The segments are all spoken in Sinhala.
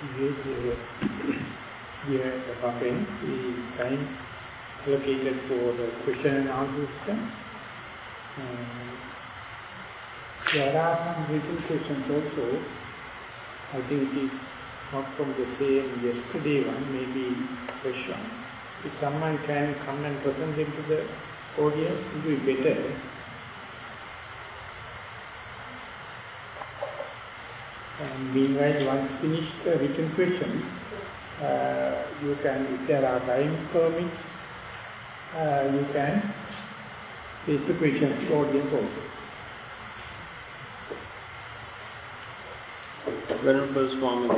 the dear friends, the time allocated for the question and answer system. Uh, there are some written questions also. I think it is not from the same yesterday one, maybe question. If someone can come and present them to the audience, it will be better. And meanwhile, once finished the written questions, uh, you can, if there are time permits, uh, you can face the questions to the audience also. Venerable Swami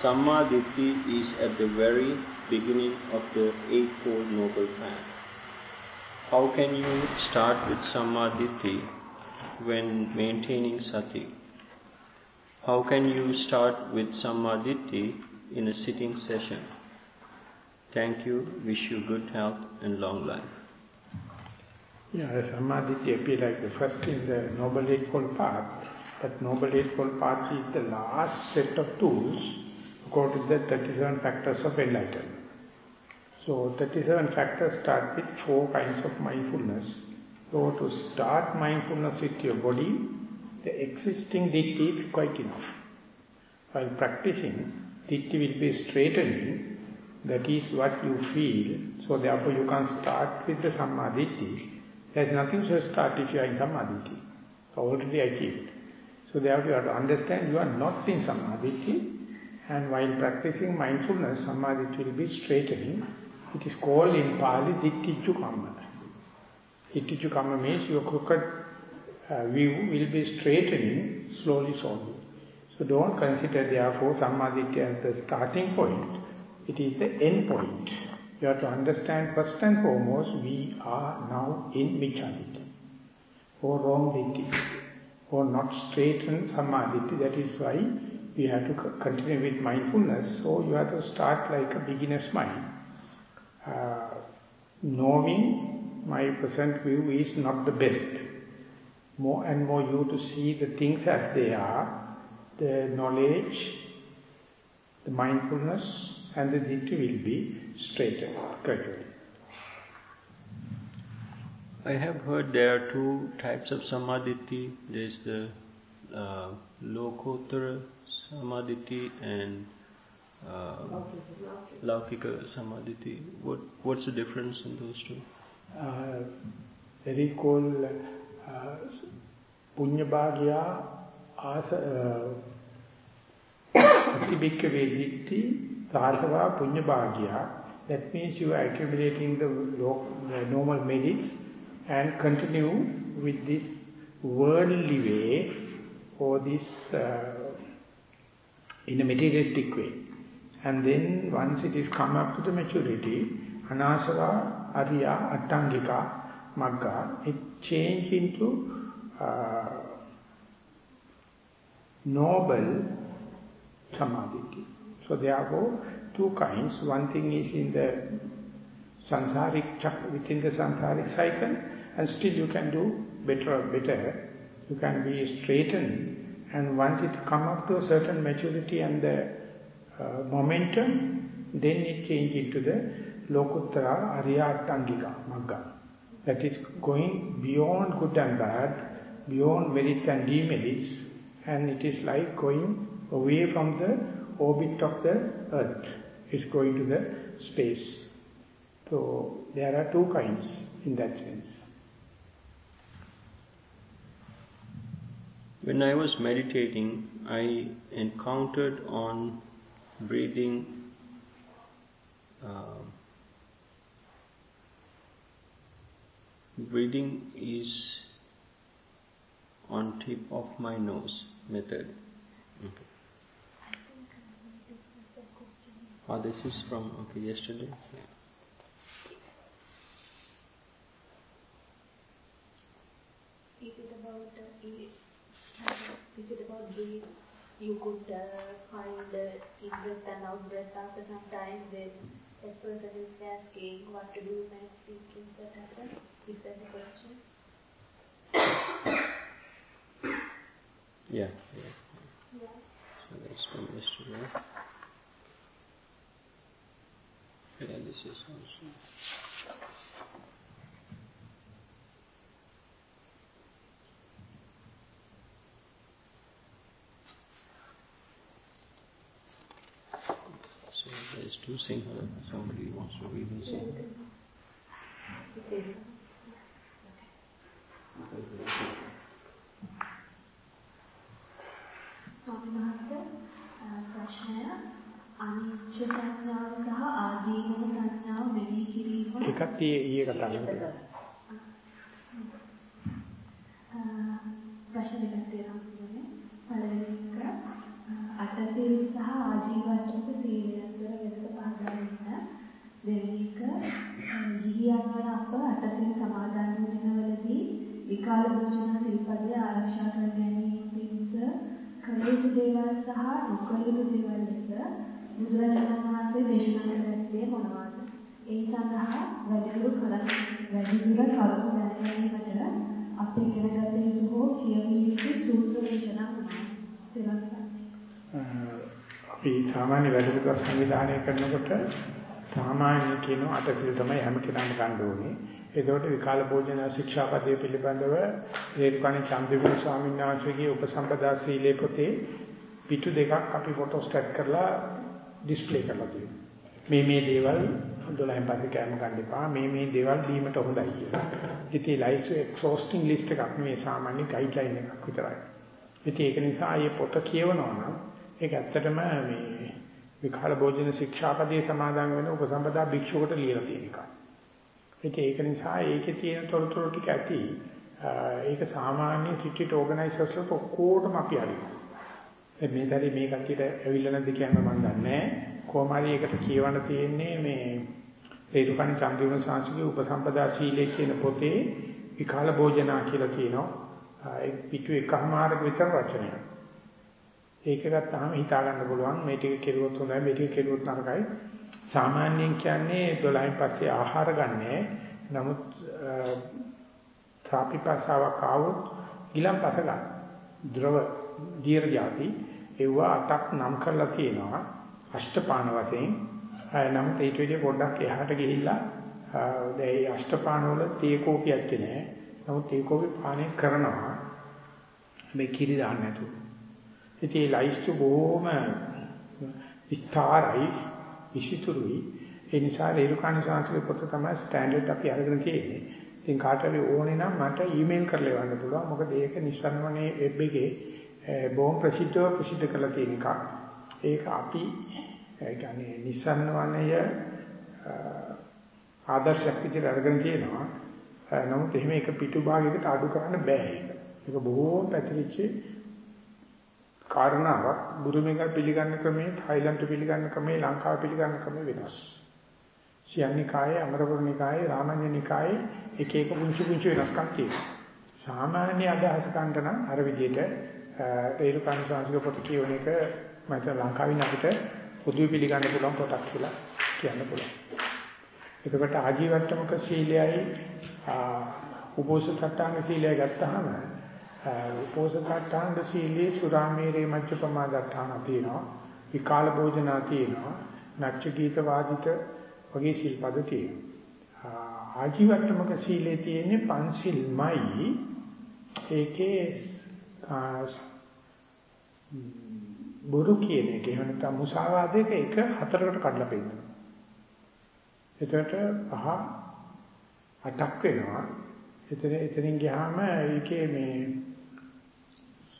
Samma Ditti is at the very beginning of the Eightfold Noble Path. How can you start with Samma Ditti when maintaining Sati? How can you start with samadhi in a sitting session? Thank you, wish you good health and long life. Yeah, Samadhi appear like the first in the Noble Eightfold Path, but Noble Eightfold Path is the last set of tools according to the 37 factors of enlightenment. So 37 factors start with four kinds of mindfulness. So to start mindfulness with your body, the existing ditti is quite enough. While practicing, ditti will be straightening, that is what you feel. So therefore you can start with the samadhi. There is nothing to start if you are in samadhi. Already achieved. So therefore you have to understand you are not in samadhi. And while practicing mindfulness, samadhi will be straightening. It is called in Pali Dittichu Kamma. Dittichu Kamma means your crooked view will be straightening slowly, slowly. So don't consider therefore Samadhi as the starting point. It is the end point. You have to understand first and foremost, we are now in Micchaditi, or wrong Ditti, or not straighten Samadhi. That is why we have to continue with mindfulness. So you have to start like a beginner's mind. Uh, knowing my present view is not the best. More and more you to see the things as they are, the knowledge, the mindfulness and the ditti will be straightened gradually. I have heard there are two types of samadhi. There is the uh, Lokottara samadhi and uh, Laukika samadhi. What what's the difference in those two? Uh, that is punyabhagya asa atibhikka veditti Sarasava Punya Bhagya, that means you are accumulating the, the normal merits and continue with this worldly way or this uh, in a materialistic way. And then once it is come up to the maturity, Anasava, Arya, Attangika, Magga, it change into uh, noble samadhi. So therefore, two kinds. One thing is in the sansaric, within the sansaric cycle, and still you can do better, or better. You can be straightened, and once it come up to a certain maturity and the uh, momentum, then it change into the lokuttara arya tangika, magga. That is going beyond good and bad, beyond merits and demerits, and it is like going away from the orbit of the earth is going to the space. So there are two kinds in that sense. When I was meditating, I encountered on breathing uh, breathing is on tip of my nose method. Okay. Oh, this is from, okay, yesterday? Yeah. Is it about, uh, is it about breathe? You could uh, find the in-breath and out-breath after some time when a person is asking what to do next, is that happen? Is that the question? Yeah, yeah. Yeah. That's from yesterday. Yeah, this is also. to sing her. Somebody wants to read and sing. स्वामी नमस्कार प्रश्न है अनिश्चित संज्ञाओं सह ये ये ගිහියන් වන අප අටසිල් සමාදන් වූ දිනවලදී විකාල භෝජන සිල්පදේ ආරක්ෂා කර ගැනීම පිණිස කළ යුතු දේවල් සහ නොකළ යුතු දේවල් ලෙස බුදුරජාණන් වහන්සේ දේශනා කර ඇත්තේ මොනවාද? ඒ සඳහා වැඩිදුර කරන වැඩිදුර කරුණු දැනගැනීමට අප ඉගෙන ගත යුතු හෝ කියවිය යුතු සූත්‍ර දේශනා මොනවාද? අපි සාමාන්‍ය වැඩිදුර සංවිධානය කරනකොට සාමාන්‍ය කියන අටසිල් තමයි හැම කෙනාම ගන්න ඕනේ. ඒකෝට විකාල භෝජන ශික්ෂාපදයේ පිළිබඳව රේරුකාණී චන්ද්‍රවිල ස්වාමීන් වහන්සේගේ උපසම්පදා සීලේ පොතේ පිටු දෙකක් අපි ෆොටෝ ස්ටැට් කරලා ඩිස්ප්ලේ කරලා තියෙනවා. මේ මේ දේවල් 12න් පස්සේ කැම ගන්න එපා. මේ මේ දේවල් දීමට හොඳයි කියලා. ඉතින් ලයිස් එක්සෝස්ටිං ලිස්ට් එකක් නෙවෙයි සාමාන්‍ය ගයිඩ්ලයින් එකක් විතරයි. ඉතින් ඒක නිසා මේ පොත කියවනවා නම් ඒක ඇත්තටම මේ විකාල භෝජන ශික්ෂාපදයේ සමාදන් වෙන උපසම්පදා භික්ෂුවකට ලියලා තියෙන එකක්. ඉතින් ඒක නිසා ඒකේ තියෙන තොරතුරු ටික ඇති. ඒක සාමාන්‍ය ටිටිට ඕගනයිසර්ස් වලට ඔක්කොටම අපි හරිනවා. මේ දරි මේ කට්ටියට ඇවිල්ලා නැද්ද කියන්න මම දන්නේ නැහැ. කොහොම හරි ඒකට කියවන්න තියෙන්නේ මේ රේරුකණ චන්ද්‍රවන සංස්කෘතික උපසම්පදා සීලේ කියන පොතේ විකාල භෝජනා කියලා කියනවා. ඒ පිටු එකමාරක විතර රචනයක්. ඒක ගත්තාම හිතා ගන්න පුළුවන් මේ ටික කෙරුවොත් හොඳයි මේ ටික කෙරුවොත් නරකයි. සාමාන්‍යයෙන් කියන්නේ 12න් පස්සේ ආහාර ගන්නෑ. නමුත් ත්‍රාපිපාසාවක් ආවොත් ගිලම්පස ගන්න. ද්‍රව දීර්ඝ යටි ඒවා අටක් නම් කරලා තියෙනවා. අෂ්ටපාන වශයෙන්. නමුත් ඊට වඩා පොඩ්ඩක් එහාට ගිහිල්ලා ඒ අෂ්ටපාන වල තේකෝපියක් නෑ. නමුත් තේකෝපි පානය කරනවා. මේ කිරි දාන්න නැතුව. ඉතින් ලයිස්තු බොහොම විස්තරයි විසිතුරුයි ඒ නිසා රේරුකාණ සංස්කෘතික පොත තමයි ස්ටෑන්ඩඩ් අපි අරගෙන තියෙන්නේ. ඉතින් කාට හරි ඕනේ නම් මට ඊමේල් කරලා එවන්න පුළුවන්. මොකද ඒක නිස්සන්වනේ වෙබ් එකේ eh, බොහොම ප්‍රසිද්ධව ප්‍රසිද්ධ කරලා තියෙන එකක්. ඒක අපි ඒ කියන්නේ නිස්සන්වනය eh, ආදර්ශයක් විදිහට අරගෙන තියෙනවා. නමුත් එහෙම එක පිටු භාගයකට අඩු කරන්න බෑ ඒක. ඒක බොහෝම පැතිරිච්ච කාරණාවක් බුරුමේක පිළිගන්න ක්‍රමයේ තායිලන්ත පිළිගන්න ක්‍රමයේ ලංකාව පිළිගන්න ක්‍රමයේ වෙනස්. සියන්නිකායේ අමරපුරනිකායේ රාමඤ්ඤනිකායේ එක එක පුංචි පුංචි වෙනස්කම් තියෙනවා. සාමාන්‍ය අදහස ගන්න නම් අර විදිහට රේරුකාණ සංස්කෘතික පොත කියවන එක මට ලංකාවින් අපිට පොදු පිළිගන්න පුළුවන් පොතක් කියලා කියන්න පුළුවන්. එතකොට ආජීවට්ටමක සීලයයි උපෝසථට්ටාංග සීලය ගත්තාම උපෝසථට්ටාංග සීලේ සුරාමේරේ මජ්ජ ප්‍රමාදට්ටාන තියෙනවා. විකාල භෝජනා තියෙනවා. නච්ච ගීත වාදිත වගේ සිල්පද තියෙනවා. ආජීවට්ටමක සීලේ තියෙන්නේ පන්සිල්මයි. ඒකේ බොරු කියන එක එහෙම නැත්නම් මුසාවාදයක එක හතරකට කඩලා පෙන්නනවා. එතකොට පහ අටක් වෙනවා. එතන එතනින් ගියාම ඒකේ මේ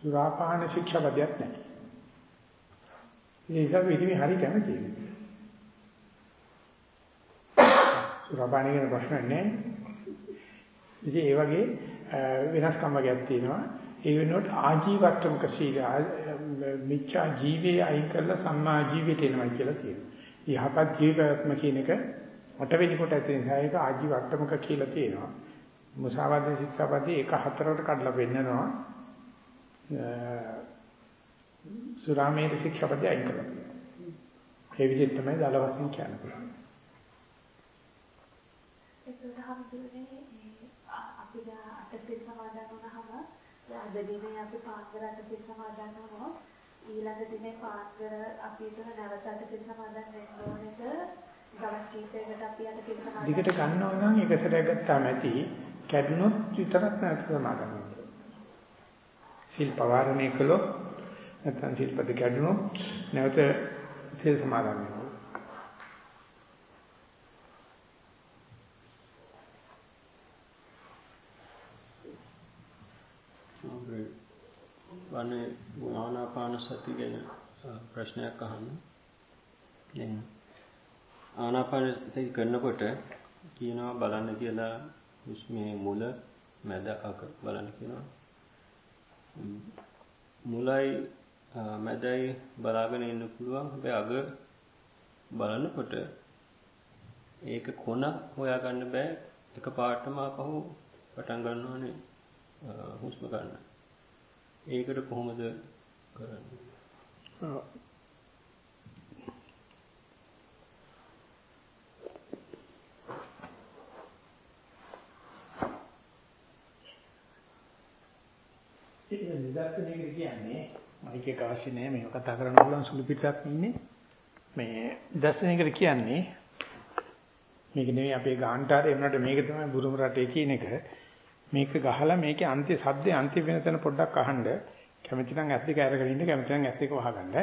සුරාපාන ශික්ෂාපදයක් නැහැ. ඒ නිසා විදිහේ හරි කැමතියි. සුරාපාන කියන ප්‍රශ්න නැහැ. ඉතින් ඒ වගේ වෙනස්කම් වර්ගයක් තියෙනවා. ඒ වෙනුවට ආජීවත්වක සීල මිච්ඡා ජීවේ අයින් කරලා සම්මා ජීවිතේ එනවා කියලා කියනවා. යහපත් ජීවිතයක්ම කියන එක අටවෙනි කොට ඇති නිසා ඒක ආජීවත්වක කියලා තියෙනවා. මුසාවාද ශික්ෂාපදේ එක හතරකට කඩලා පෙන්නනවා. සුරාමේර ශික්ෂාපදේ අයින් කරලා තියෙනවා. ඒ විදිහට තමයි දල වශයෙන් කියන්න පුළුවන්. ඒකට හම්දුනේ අපිට අටසිල් සමාදන් වුණාම අද දිනේ අපි පාන්දර අටසිල් සමාදන් වුණොත් ඊළඟ දිනේ පාන්දර අපි එතන නැවතත් සිල් සමාදන් වෙන්න ඕනේද? දවස් කීපයකට අපි සිල් සමාදන් දිගට ගන්නවා නම් එක සැරයක් ගත්තාම ඇති. කැඩුනොත් විතරක් නැවත සමාදන් වෙන්න. සිල් පවාරණය කළොත් නැත්නම් සිල්පද කැඩුනොත් නැවත සිල් සමාදන් වෙන්න. වනේ ආනාපාන සති ගැන ප්‍රශ්නයක් අහන්න. දැන් ආනාපාන සති කරනකොට කියනවා බලන්න කියලා හුස්මේ මුල මැද අග බලන්න කියනවා. මුලයි මැදයි බලාගෙන ඉන්න පුළුවන්. හැබැයි අග බලනකොට ඒක කොන හොයාගන්න බෑ. එක පාටම ආපහු පටන් ගන්නවානේ හුස්ම ගන්න. ඒකට කොහොමද කරන්නේ? ඒක නිදර්ශනයකට කියන්නේ මයික් එක අවශ්‍ය නැහැ මේක කතා කරන්න පුළුවන් සුළු පිටසක් ඉන්නේ. මේ නිදර්ශනයකට කියන්නේ මේක නෙවෙයි අපේ ගාන්ටාරේ එන්නට මේක තමයි බුරුම රටේ කියන එක. මේක ගහලා මේකේ අන්ති සද්දේ අන්ති වෙන තැන පොඩ්ඩක් අහන්න. කැමති නම් ඇස් දෙක අරගෙන ඉන්න කැමති නම් ඇස් දෙක වහගන්න.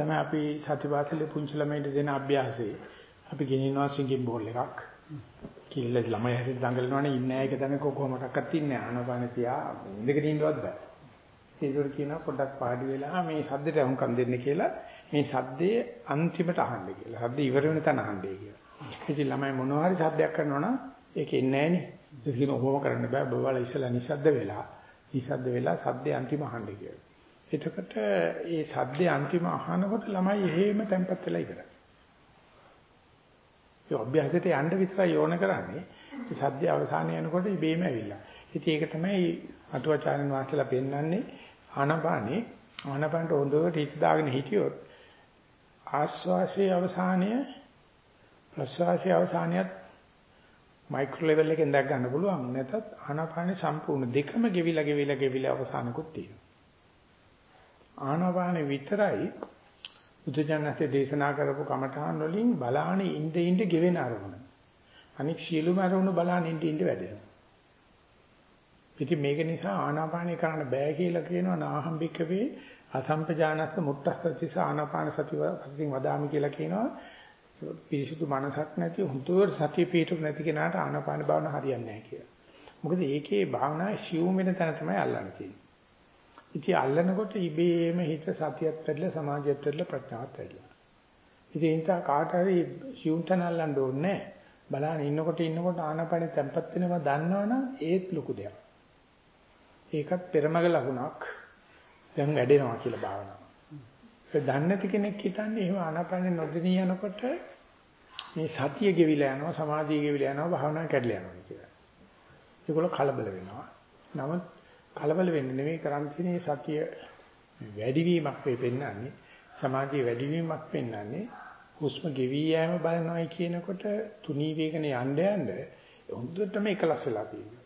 තමයි අපි සතිපාසලේ පුංචි ළමයින්ට දෙන අභ්‍යාසය. අපි ගෙනියනවා සිංගින් බෝල් එකක්. කිල්ල ළමයි හැටි දඟලනවනේ ඉන්නේ ඒක තමයි කොහොමඩක්වත් ඉන්නේ ආනපාන තියා ඉඳගෙන ඉන්නවත් බෑ. ඒකට කියනවා පොඩ්ඩක් පාඩි වෙලා මේ සද්දට අහුම්කම් දෙන්න කියලා මේ සද්දේ අන්තිමට අහන්න කියලා. සද්ද ඉවර වෙන තැන අහන්නේ කියලා. ඉතින් ළමයි මොනවා හරි සද්දයක් කරනවා නම් ඒක එන්නේ නැහනේ. ඒක කියන ඔහොම කරන්න බෑ. බබාලා ඉස්සලා නිසද්ද වෙලා නිසද්ද වෙලා සද්දේ අන්තිම අහන්න කියලා. එතකොට ඒ සද්දේ අන්තිම අහනකොට ළමයි එහෙම තැම්පත් වෙලා ඉවරයි. ඒ අභ්‍යාසයට යන්න විතරයි ඕන කරන්නේ. ඒ සද්දේ අවසානය යනකොට ඉබේම ඇවිල්ලා. ඉතින් ඒක තමයි අටුවාචාර්යන් වහන්සේලා පෙන්වන්නේ ආනපානේ ආනපනට හොඳට හිත දාගෙන හිටියොත් ආස්වාසේ අවසානය ප්‍රස්වාසයේ අවසානයත් මයික්‍රෝ ලෙවල් එකෙන් දැක් ගන්න පුළුවන් නැත්නම් ආනාපානේ සම්පූර්ණ දෙකම ගෙවිලා ගෙවිලා ගෙවිලා අවසානකුත් තියෙනවා. ආනාපානේ විතරයි බුදුජානකසේ දේශනා කරපු කමඨාන් වලින් බලාන ඉඳ ඉඳ ගෙවෙන අරමුණ. අනික සියලුම අරමුණු බලාන ඉඳ ඉඳ වැඩෙනවා. ඉතින් මේක නිසා ආනාපානේ කරන්න බෑ කියලා කියනවා නාහම්බිකවේ අසම්පජානස්ස මුත්තස්සතිස ආනාපාන සතිව සතින් වදාමි කියලා කියනවා. පිරිසුදු මනසක් නැති හුදුවට සතිය පිටුක් නැති කෙනාට ආනාපාන භාවන හරියන්නේ නැහැ කියලා. මොකද ඒකේ භාවනාවේ සියුම් වෙන තැන තමයි අල්ලන්නේ තියෙන්නේ. ඉතින් අල්ලනකොට ඉබේම හිත සතියත් වැඩිලා සමාධියත් වැඩිලා ප්‍රඥාවත් වැඩිලා. ඉතින් ඒ නිසා කාට හරි සියුම් තැන අල්ලන්න ඕනේ බලන්න ඉන්නකොට ඉන්නකොට ආනාපානෙ තැම්පත් වෙනවා දන්නවනම් ඒත් ලොකු දෙයක්. ඒකත් පෙරමග ලකුණක් දැන් වැඩෙනවා කියලා භාවනාව. ඒ දන්නේ නැති කෙනෙක් හිතන්නේ එහෙම ආනාපානෙ නොදෙනී යනකොට මේ සතිය ගෙවිලා යනවා සමාධිය ගෙවිලා යනවා භාවනාව කැඩලා යනවා කියලා. ඒගොල්ලෝ කලබල වෙනවා. නමුත් කලබල වෙන්නේ නෙමෙයි කරන් තියෙන්නේ සතිය වැඩිවීමක් වෙ පෙන්වන්නේ සමාධිය වැඩිවීමක් පෙන්වන්නේ හුස්ම ගෙවි යෑම බලනවායි කියනකොට තුනී වේගන යන්න යන්න හොඳටම එකලස් වෙලා තියෙනවා.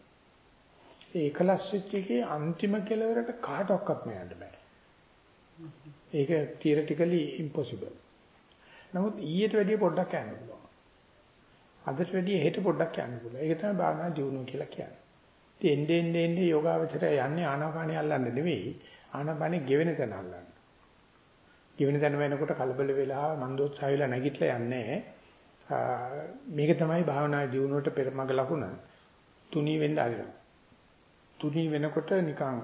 ඒ එකලස් වෙච්ච එකේ අන්තිම කෙලවරට කාටවත් යන්න බෑ. ඒක theoretically impossible. නමුත් ඊට වැඩිය පොඩ්ඩක් යන්න පුළුවන්. අදට වැඩිය හෙට පොඩ්ඩක් යන්න පුළුවන්. ඒක තමයි භාවනා දියුණුව කියලා කියන්නේ. ඉතින් එන්නේ එන්නේ එන්නේ යෝගාවචරය යන්නේ ආනාපානිය අල්ලන්න නෙවෙයි ආනාපානිය ගෙවෙන තැන අල්ලන්න. ගෙවෙන තැන වෙනකොට කලබල වෙලා මන්දෝත්සාහ වෙලා නැගිටලා යන්නේ මේක තමයි භාවනා දියුණුවට පෙරමග ලකුණ. තුනී වෙන්න ආරිනවා. තුනී වෙනකොට නිකන්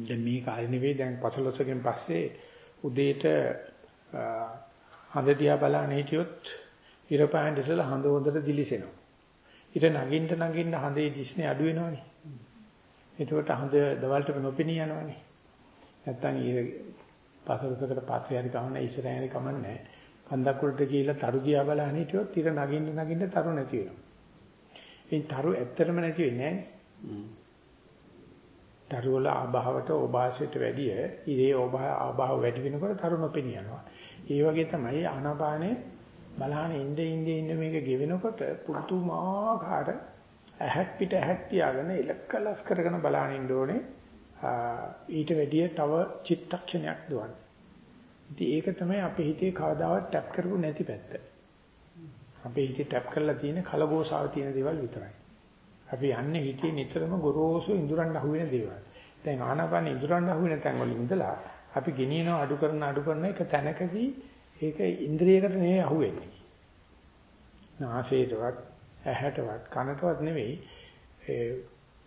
දැන් මේ කාලේ නෙවෙයි දැන් පසළොස්වකින් පස්සේ උදේට හඳ දිහා බලන හිටියොත් ඉර පායන් ඉස්සලා හඳ හොඳට දිලිසෙනවා. ඊට නගින්න නගින්න හඳේ දිස්නේ අඩු වෙනවනේ. එතකොට හඳ දවල්ට නොපෙනී යනවනේ. නැත්තම් ඊ පසළොස්වකට පස්සේ හරි කමන්නේ ඉස්සරහින් හරි කමන්නේ කන්දක් උඩට ගිහිල්ලා තරු දිහා බලන හිටියොත් ඉර නගින්න නගින්න තරු නැති වෙනවා. ඒ තරු ඇත්තටම නැති වෙන්නේ නැහැ. තරු වල ආභාවට ඕභාසයට වැඩිය ඉරේ ඕභා ආභාව වැඩි වෙනකොට තරු නොපෙනී යනවා. ඒ වගේ තමයි ආනාපානේ බලහන ඉඳ ඉඳ ඉඳ මේක ගෙවෙනකොට පුදුමාකාර ඇහක් පිට ඇහක් තියාගෙන ඉලක්කලස් කරගෙන බලහන් ඉන්න ඕනේ. ඊට වැඩිය තව චිත්තක්ෂණයක් දුවන්නේ. ඉතින් ඒක තමයි අපේ හිතේ කවදාවත් ටැප් කරපු නැති පැත්ත. අපේ හිතේ ටැප් කරලා තියෙන කලගෝසාව තියෙන දේවල් විතරයි. අපි යන්නේ හිතේ නිතරම ගොරෝසු ඉඳුරන් අහුවෙන දේවල්. දැන් ආනාපාන ඉඳුරන් අහුවෙන තැන් වල ඉඳලා අපි ගෙනියනවා අඩු කරන අඩු කරන එක තැනකදී ඒක ඉන්ද්‍රියකට නෙවෙයි අහුවෙන්නේ. නාසයටවත් ඇහැටවත් කනටවත් නෙවෙයි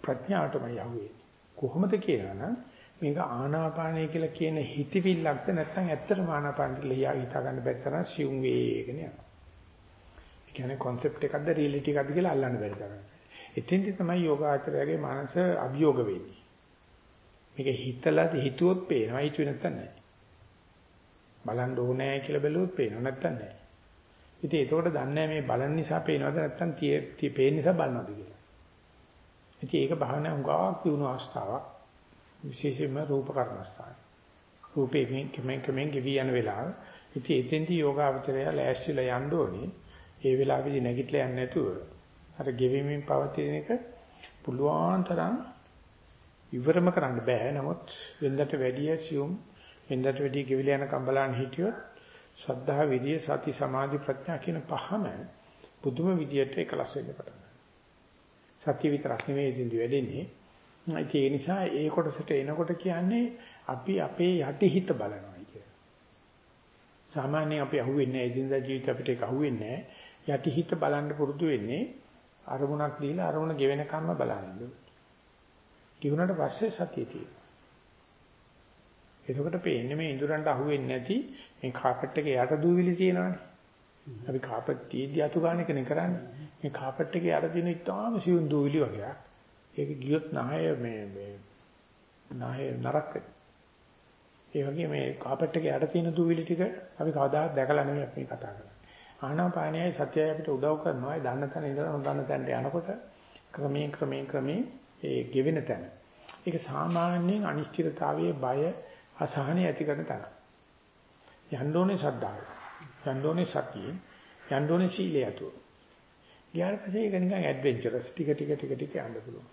ප්‍රඥාවටමයි අහුවෙන්නේ. කොහොමද කියලා නම් මේක ආනාපානය කියලා කියන හිතවිල්ලක්ද නැත්නම් ඇත්තටම ආනාපාන කියලා හිතා ගන්න බැරි තරම් සියුම් වේගෙන යනවා. ඒ කියන්නේ concept එකක්ද reality එකක්ද කියලා අල්ලන්න බැරි තරම්. එතෙන්දි තමයි යෝගාචරයගේ මනස අභියෝග වෙන්නේ. මේක හිතලා හිතුවොත් පේනවා හිතුවේ නැත්නම් නැහැ. බලන්න ඕනේ කියලා බැලුවොත් පේනවා නැත්නම් නැහැ. ඉතින් ඒකෝට දන්නේ මේ බලන නිසා පේනවද නැත්නම් tie පේන නිසා බලනවද කියලා. ඉතින් ඒක භාවනා උගාවක් දිනු අවස්ථාවක්. විශේෂයෙන්ම රූප කර්මස්ථාන. රූපේ කෙමෙන් කෙමෙන් ගෙවි යන වෙලාව. ඉතින් එතෙන්දී යෝගාවචරය ලෑස්තිලා යන්න ඕනේ. ඒ වෙලාවේදී නැගිටලා යන්නේ නැතුව අර ගෙවීමෙන් පවතින එක පුළුවන් තරම් ඉවරම කරන්න බෑ. නමුත් වෙනදට වැඩිය සියුම් වෙනදට වැඩිය ගෙවිල යන කම්බලන් හිටියොත් ශ්‍රද්ධා, විරිය, සති, සමාධි, ප්‍රඥා කියන පහම පුදුම විදියට එකලස් වෙන්න පටන් ගන්නවා. සතිය විතරක් නෙවෙයි ඉදින්දි වැඩෙන්නේ. ඒ නිසා ඒ කොටසට එනකොට කියන්නේ අපි අපේ යටිහිත බලනවා කියලා. සාමාන්‍යයෙන් අපි අහුවෙන්නේ නැහැ ඉදින්දා ජීවිත අපිට ඒක අහුවෙන්නේ නැහැ. යටිහිත බලන්න පුරුදු වෙන්නේ අරමුණක් දීලා අරමුණ ගෙවෙන කම්ම බලන්නේ. කිවුනට පස්සේ සතිය තියෙනවා. එතකොට පේන්නේ මේ ඉඳුරන්ට අහුවෙන්නේ නැති මේ කාපට් එකේ යට දූවිලි තියෙනවානේ. අපි කාපට් තීදි අතු ගන්න එකනේ කරන්නේ. මේ කාපට් එකේ යට තියෙන ඉතාම සියුම් දූවිලි වගේක්. ඒක ගියොත් නහය මේ මේ නහය නරක. ඒ වගේ මේ කාපට් එකේ යට තියෙන දූවිලි ටික අපි කවදාවත් දැකලා නෙමෙයි අපි කතා කරන්නේ. ආනාපානයයි සත්‍යය අපිට උදව් කරනවා. ඒ දන්න තැන ඉඳලා නොදන්න තැනට යනකොට ක්‍රමයෙන් ක්‍රමයෙන් ක්‍රමයෙන් ඒ ගෙවෙන තැන. ඒක සාමාන්‍යයෙන් අනිශ්චිතතාවයේ බය අසහනය ඇති කරන තැන. යන්න ඕනේ ශ්‍රද්ධාව. යන්න ඕනේ සතිය. යන්න ඕනේ සීලය අතුව. ඊට පස්සේ ඒක නිකන් ඇඩ්වෙන්චරස් ටික ටික ටික ටික යන්න පුළුවන්.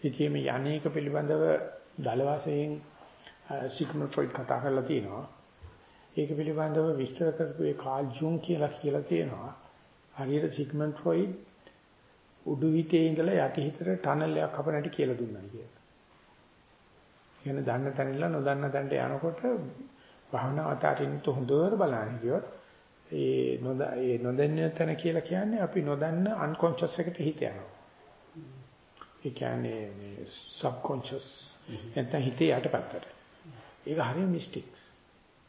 ඉතින් මේ යන්නේක පිළිබඳව දල වශයෙන් සිග්මන්ඩ් ෆ්‍රොයිඩ් කතා කරලා තියෙනවා. ඒක පිළිබඳව විස්තර කරපු ඒ කාල් ජුන් කියලා කියලා තියෙනවා. හරියට සිග්මන්ඩ් ෆ්‍රොයිඩ් උඩු හිතේ ඉඳලා යටි හිතට ටනල් එකක් හපන හැටි කියලා දුන්නා කියලා. කියන දන්න තැනilla නොදන්න තැනට යනකොට භාවනා අතරින්ත හොඳට බලන්න කියොත් ඒ නොද ඒ නොදන්න තැන කියලා කියන්නේ අපි නොදන්න අන්කොන්ෂස් එකට හිත යනවා. ඒ කියන්නේ මේ සබ්කොන්ෂස් නැත්නම් හිතේ යටපැත්තට. ඒක හරිය මිස්ටික්ස්.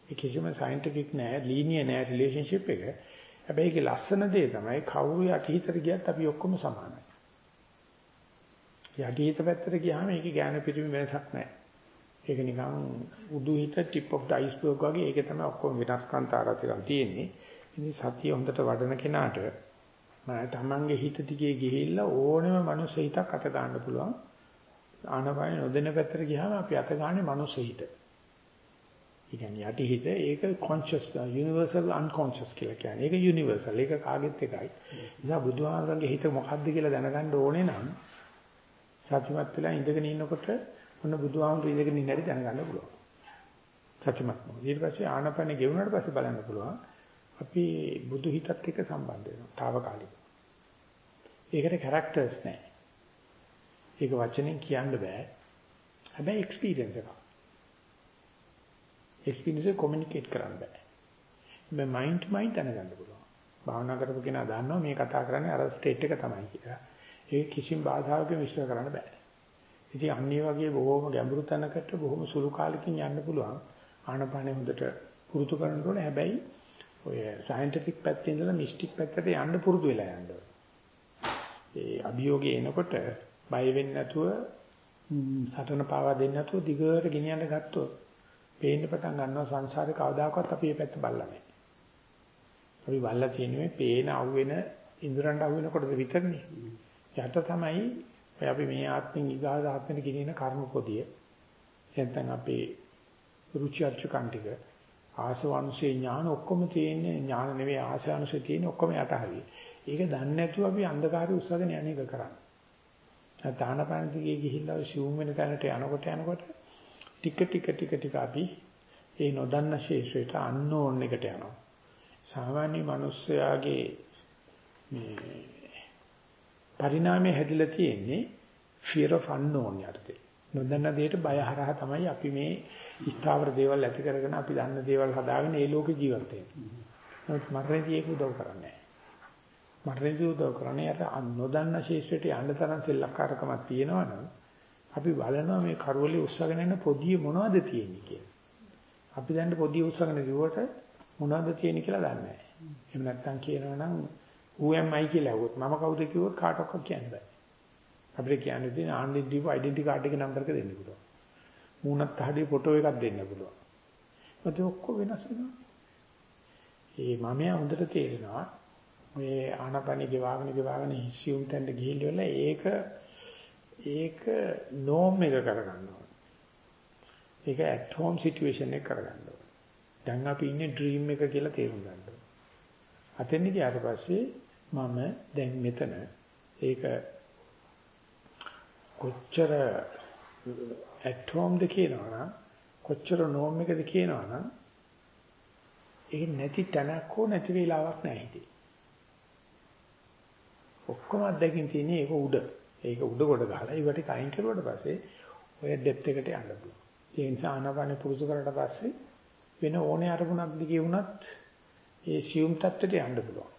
ඒ කිසිම සයන්ටිෆික් නෑ, ලීනියර් නෑ රිලේෂන්ෂිප් එක. හැබැයි ඒකේ ලස්සන දේ තමයි කවුරු යටිහිතට ගියත් අපි ඔක්කොම සමානයි. යටිහිත පැත්තට ගියාම ඒකේ ඥාන පිරිමි වෙනසක් නැහැ. ඒක නිකන් උඩු හිත tip of the iceberg වගේ ඒකේ තමයි ඔක්කොම වෙනස්කම් තාරතිරම් තියෙන්නේ. ඉතින් සතිය හොඳට වඩන කෙනාට මම තමන්ගේ හිත දිගේ ගිහිල්ලා ඕනෙම මනුස්ස හිතක් අත ගන්න පුළුවන්. ආනපාන නොදෙන පැත්තට ගියාම අපි අත ගන්නෙ මනුස්ස හිත. ඒ කියන්නේ යටි හිත ඒක conscious universal unconscious කියලා කියන්නේ. ඒක universal. ඒක කාගෙත් එකයි. නිසා බුදුහාමරගේ හිත මොකද්ද කියලා දැනගන්න ඕනේ නම් සත්‍යමත් වෙලා ඉඳගෙන ඉන්නකොට මොන බුදුහාමර ඉඳගෙන ඉන්න හැටි දැනගන්න පුළුවන්. සත්‍යමත් මොකද? ඊට පස්සේ ආනපනේ ගෙවුනට පස්සේ බලන්න පුළුවන්. අපි බුදු හිතත් එක්ක සම්බන්ධ වෙනවා. తాවකාලිකව. ඒකට characters නැහැ. ඒක වචනෙන් කියන්න බෑ. හැබැයි experience එකක්. එක්ස්පීරියන්ස් එක කොමියුනිකේට් කරන්න බෑ. මේ මයින්ඩ් මයින්ඩ් දැනගන්න පුළුවන්. භාවනා කරපු කෙනා දන්නවා මේ කතා කරන්නේ අර ස්ටේට් එක තමයි කියලා. ඒක කිසිම භාෂාවකින් විශ්ල කරන්න බෑ. ඉතින් අන්නේ වගේ බොහොම ගැඹුරු තැනකට බොහොම සුළු කාලෙකින් යන්න පුළුවන්. ආනපානෙ හොඳට පුරුදු කරන්න ඕනේ. හැබැයි ඔය සයන්ටිෆික් පැත්තේ ඉඳලා මිස්ටික් පැත්තට යන්න පුරුදු වෙලා යන්න ඕනේ. ඒ අභියෝගේ එනකොට බය වෙන්නේ නැතුව සටන පාවා දෙන්නේ නැතුව දිගට ගෙනියන්න ගත්තොත් පේන්න පටන් ගන්නවා සංසාරේ කවදාකවත් අපි මේ පැත්ත බලලා නැහැ. අපි බලලා තියෙන්නේ මේ පේන අහුවෙන ඉන්ද්‍රයන්ට අහුවෙනකොටද විතරනේ. යට තමයි අපි මේ ආත්මෙන් ඊගාද ආත්මෙට ගෙනියන කර්ම පොදිය. නැත්නම් අපේ රුචි අරුචිකම් ටික ආසවංශේ ඥාන ඔක්කොම තියෙන්නේ ඥාන නෙවෙයි ආසවංශේ තියෙන්නේ ඔක්කොම යට හරියි. ඒක දන්නේ නැතුව අපි අන්ධකාරය උස්සගෙන යන්නේක කරන්නේ. දානපාන දිගේ ගිහිල්ලා සිවුම් වෙන තැනට යනකොට යනකොට ටික ටික ටික ටික අපි ඒ නොදන්න ශේෂයට අන්නෝන් එකට යනවා. සාමාන්‍ය මිනිස්යාගේ මේ පරිණාමය හැදිලා තියෙන්නේ fear of unknown යටතේ. නොදන්න දෙයට බය හරහා තමයි අපි මේ ස්ථාවර දේවල් ඇති කරගෙන අපි දන්න දේවල් හදාගෙන ඒ ලෝකේ ජීවත් වෙන්නේ. නමුත් මරණදී ඒක උදව් කරන්නේ නැහැ. මරණදී උදව් කරන්නේ අර නොදන්න ශේෂ්ත්‍රයට යන්න තරම් සෙල්ලක්කාරකමක් තියෙනවනම් අපි බලනවා මේ කරවලේ උස්සගෙන යන පොදිය මොනවද තියෙන්නේ කියලා. අපි දැන් පොදිය උස්සගෙන ගිහුවට මොනවද තියෙන්නේ කියලා දන්නේ නැහැ. එහෙම නැත්නම් කියනවනම් who am I කියලා අහුවොත් මම කවුද කිව්වොත් කාටවත් කියන්න බෑ. අපිට කියන්න තියෙන ආන්ලයින් දීපු ඩෙන්ටි කාඩ් එකේ නම්බර් එක දෙන්න පුළුවන්. මූණත් අහඩේ ෆොටෝ එකක් දෙන්න පුළුවන්. මොකද ඔක්කොම වෙනස් වෙනවා. ඒ මමයා හොඳට තේරෙනවා මේ ආනපනි ගෙවාගෙන ගෙවාගෙන හිසියුම් තැන්න ගිහිල්ලා ඒක ඒක නෝම් එක කරගන්න ඕනේ. ඒක ඇට් හෝම් සිටුේෂන් එක කරගන්න ඕනේ. දැන් අපි ඉන්නේ ඩ්‍රීම් එක කියලා තේරුම් ගන්න ඕනේ. අතෙන් ගියාට පස්සේ මම දැන් මෙතන ඒක කොච්චර ඇට් හෝම්ද කියනවනම් කොච්චර නෝම් එකද කියනවනම් ඒක නැති තැනක් හෝ නැති වෙලාවක් නැහැ හිතේ. ඔක්කොම අත්දැකීම් තියෙන්නේ ඒක උඩ. ඒක උඩ කොට ගහලා ඊවට කයින් කරුවට පස්සේ ඔය ඩෙප්ත් එකට යන්න පුළුවන්. ඒ නිසා ආනාපානෙ පුරුදු කරලා පස්සේ වෙන ඕනේ අරමුණක් දිගේ වුණත් ඒ සියුම් තත්ත්වයට යන්න පුළුවන්.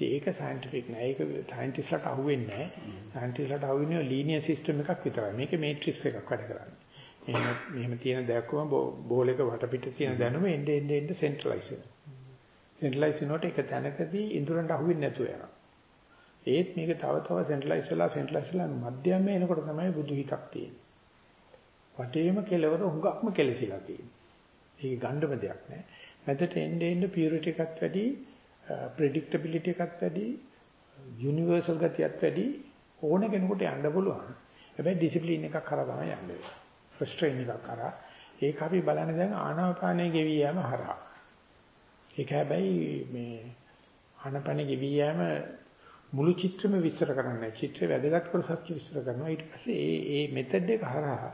ඒක සයන්ටිෆික් නෑ. ඒක සයන්ටිස්ට්ලාට අහුවෙන්නේ නෑ. සයන්ටිස්ට්ලාට අහුවෙන්නේ ලීනියර් සිස්ටම් එකක් විතරයි. මේක මේට්‍රික්ස් එකක් වැඩ කරන්නේ. මෙහෙම මෙහෙම තියෙන දැක්කම බෝල් එක වටපිට තියෙන දැනුම එන්නේ එන්නේ එන්නේ සෙන්ට්‍රලයිස් වෙනවා. සෙන්ට්‍රලයිස් වෙනකොට ඒක තැනකදී ඉඳුරන්ට අහුවෙන්නේ නැතුව යනවා. ඒත් මේක තව තව සෙන්ට්‍රලයිස් වෙලා සෙන්ට්‍රලයිස් වෙලා මධ්‍යම එනකොට තමයි බුදු හිතක් තියෙන්නේ. වටේම කෙලවර හුඟක්ම කෙලසිලා තියෙන්නේ. ඒක ගණ්ඩම දෙයක් නෑ. මැදට එන්නේ එන්නේ පියුරිටි එකත් වැඩි, ප්‍රෙඩික්ටබිලිටි එකත් වැඩි, යුනිවර්සල් ගතියත් වැඩි ඕන කෙනෙකුට යන්න පුළුවන්. හැබැයි ඩිසිප්ලින් එකක් කරා තමයි යන්න වෙන්නේ. ෆස්ට්‍රේන් එකක් කරා. ඒක අපි බලන්නේ දැන් ආනාපානයේ ගෙවි යෑම හරහා. ඒක හැබැයි මේ ආනාපානයේ ගෙවි යෑම මුළු චිත්‍රෙම විස්තර කරන්නේ චිත්‍රය වැදගත් කොටසක් විස්තර කරනවා ඊට පස්සේ ඒ ඒ මෙතඩ් එක හරහා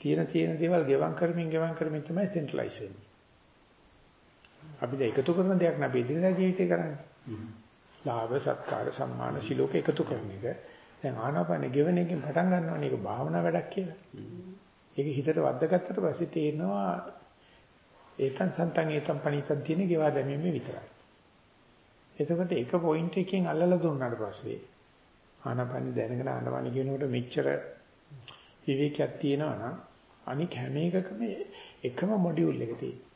තියෙන තියෙන දේවල් ගෙවම් කරමින් ගෙවම් කරමින් තමයි සෙන්ට්‍රලයිස් වෙන්නේ අපි දැන් එකතු කරන දෙයක් නෑ ඉදිරියට ජීවිතේ කරන්නේ. ලාභ සත්කාර සම්මාන සිලෝක එකතු කරන එක. දැන් ආනාපාන ගෙවන එකෙන් පටන් ගන්නවනේ ඒක භාවනා වැඩක් කියලා. ඒක හිතට වද්දාගත්තට පස්සේ තේරෙනවා ඒතන් සන්තන් ඒතන් පණිතන් තියෙන ගෙවා දැමීමේ විතරයි. එතකොට එක පොයින්ට් එකකින් අල්ලලා දුන්නාට පස්සේ ආනපන දැනගෙන ආනපන කියනකොට මෙච්චර විවේකයක් තියෙනවා නම් අනික හැම එකකම එකම මොඩියුල් එක තියෙනවා.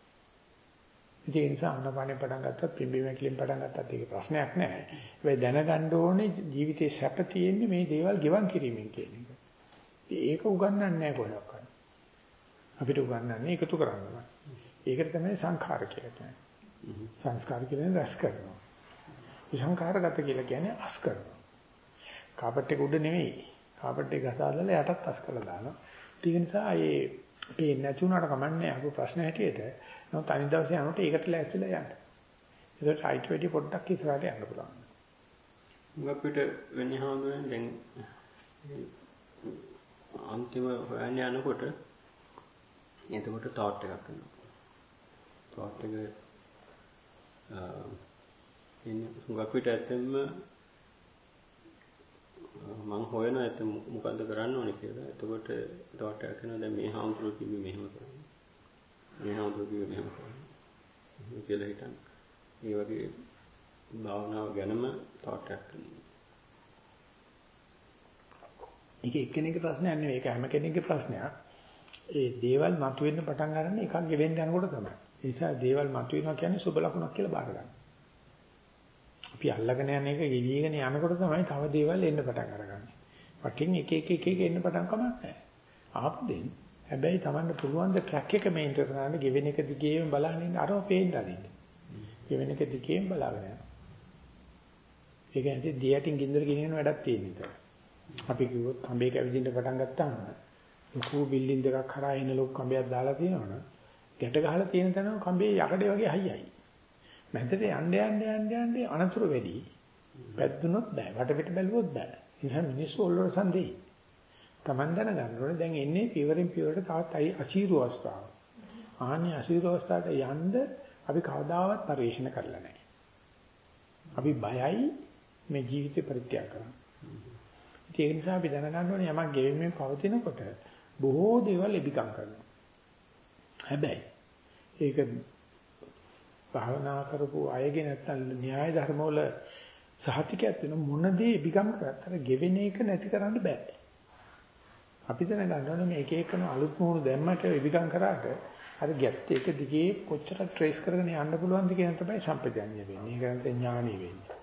ඒ නිසා ආනපනේ පටන් ගත්තත් පිම්බි මැකිලින් පටන් ගත්තත් ඒක ප්‍රශ්නයක් නෑ. හැබැයි දැනගන්න ඕනේ ජීවිතේ සැප තියෙන්නේ මේ දේවල් ගෙවන් කිරීමෙන් කියන එක. ඒක උගන්වන්නේ නෑ කොහොමවත්. අපිට උගන්වන්නේ එකතු කරන්න. ඒකට තමයි සංඛාර කියලා කියන්නේ. සංස්කාර කියන්නේ රැස් කරනවා. විසංකාරගත කියලා කියන්නේ අස් කරනවා. කාපට් එක උඩ නෙවෙයි. කාපට් එක ගසාදලා යටත් අස් කරලා දානවා. ඒක නිසා ඒ පේන්නේ නැති උනාට කමන්නේ අහපු ප්‍රශ්න හැටියට. නමුත් අනිත් දවසේ යනකොට ඒකට ලෑස්තිලා යන්න. ඒකට අයිට වෙඩි පොඩ්ඩක් ඉස්සරහට යන්න පුළුවන්. අපිට වෙන්නේ හාමුදුරනේ දැන් අන්තිම හොයන්න යනකොට එතකොට තෝට් එකක් වෙනවා. තෝට් එක එන්නේ හුඟක් විට ඇත්තෙන්ම මම හොයනවා ඇත්ත මොකද්ද කරන්න ඕනේ කියලා. එතකොට තවට කරනවා දැන් මේ හාමුදුරුවෝ කිව්වේ මෙහෙම කරන්න. මේ හාමුදුරුවෝ කිව්වේ මෙහෙම කරන්න. කියලා හිතන්න. ඒ වගේ භාවනාව ගැනම තවටයක් කරනවා. ඒක එක්කෙනෙක්ගේ ප්‍රශ්නයක් නෙවෙයි ඒක හැම කෙනෙක්ගේ ප්‍රශ්නයක්. ඒ දේවල් මතුවෙන්න පටන් ගන්න එකක් ගෙවෙන්න යනකොට තමයි. ඒ නිසා දේවල් මතුවෙනවා කියන්නේ සුබ ලකුණක් කියලා බාර ගන්න. අපි අල්ලගෙන යන එක ගෙවිගෙන යනකොට තමයි තව දේවල් එන්න පටන් අරගන්නේ. වටින් එක එක එක එක එන්න පටන් කමක් නැහැ. ආපදෙන් හැබැයි Tamanne පුළුවන් ද ට්‍රැක් එක මේන්ටේන් කරන්න ගෙවෙන එක දිගේම බලන්න ඉන්න අරව පේන්න අරින්න. ගෙවෙන එක දිගේම බලාගෙන යනවා. ඒක ඇයි දියටින් ගින්දර ගෙනියන වැඩක් තියෙන විතර. අපි කිව්වොත් කඹේ කැවිදින්න පටන් ගත්තාම ලොකු බිල්ඩින් දෙකක් කරා එන ලොකු කඹයක් දාලා තියෙනවනේ. ගැට ගහලා තියෙන තැන කඹේ යකඩේ වගේ හයියයි. මැදට යන්න යන්න යන්න යන්න අනතුරු වැඩි. පැද්දුනොත් බෑ. වටපිට බැලුවොත් බෑ. ඒ නිසා මිනිස්සු ඔල්ලොරසන් දෙයි. Taman දැනගන්න ඕනේ දැන් එන්නේ පියවරෙන් පියවරට තවත් අයි අසීරු අවස්ථාව. ආන්නේ අසීරු අවස්ථාවට යන්න අපි කවදාවත් පරිශන කරලා නැහැ. අපි බයයි මේ ජීවිතේ පරිත්‍යාග කරන්න. ඒ නිසා අපි දැනගන්න ඕනේ යමක් ගෙවෙමින් පවතිනකොට බොහෝ දේවල් ඉබිකම් කරනවා. හැබැයි ඒක භාවනා කරපු අයගේ නැත්තම් න්‍යාය ධර්ම වල සහතිකයක් වෙන මොන දේ ඉබිකම් කරත් අර ගෙවෙන එක නැති කරන්න බෑ. අපි දැනගන්න ඕනේ මේ එක එකන අලුත් මොහොන දැම්මට ඉබිකම් කරාට අර ගැත් එක දිගේ කොච්චර ට්‍රේස් කරගෙන යන්න පුළුවන්ද කියන තමයි සම්පජාන්‍ය වෙන්නේ. ඒක නැත්නම් ඥානෙ වෙන්නේ.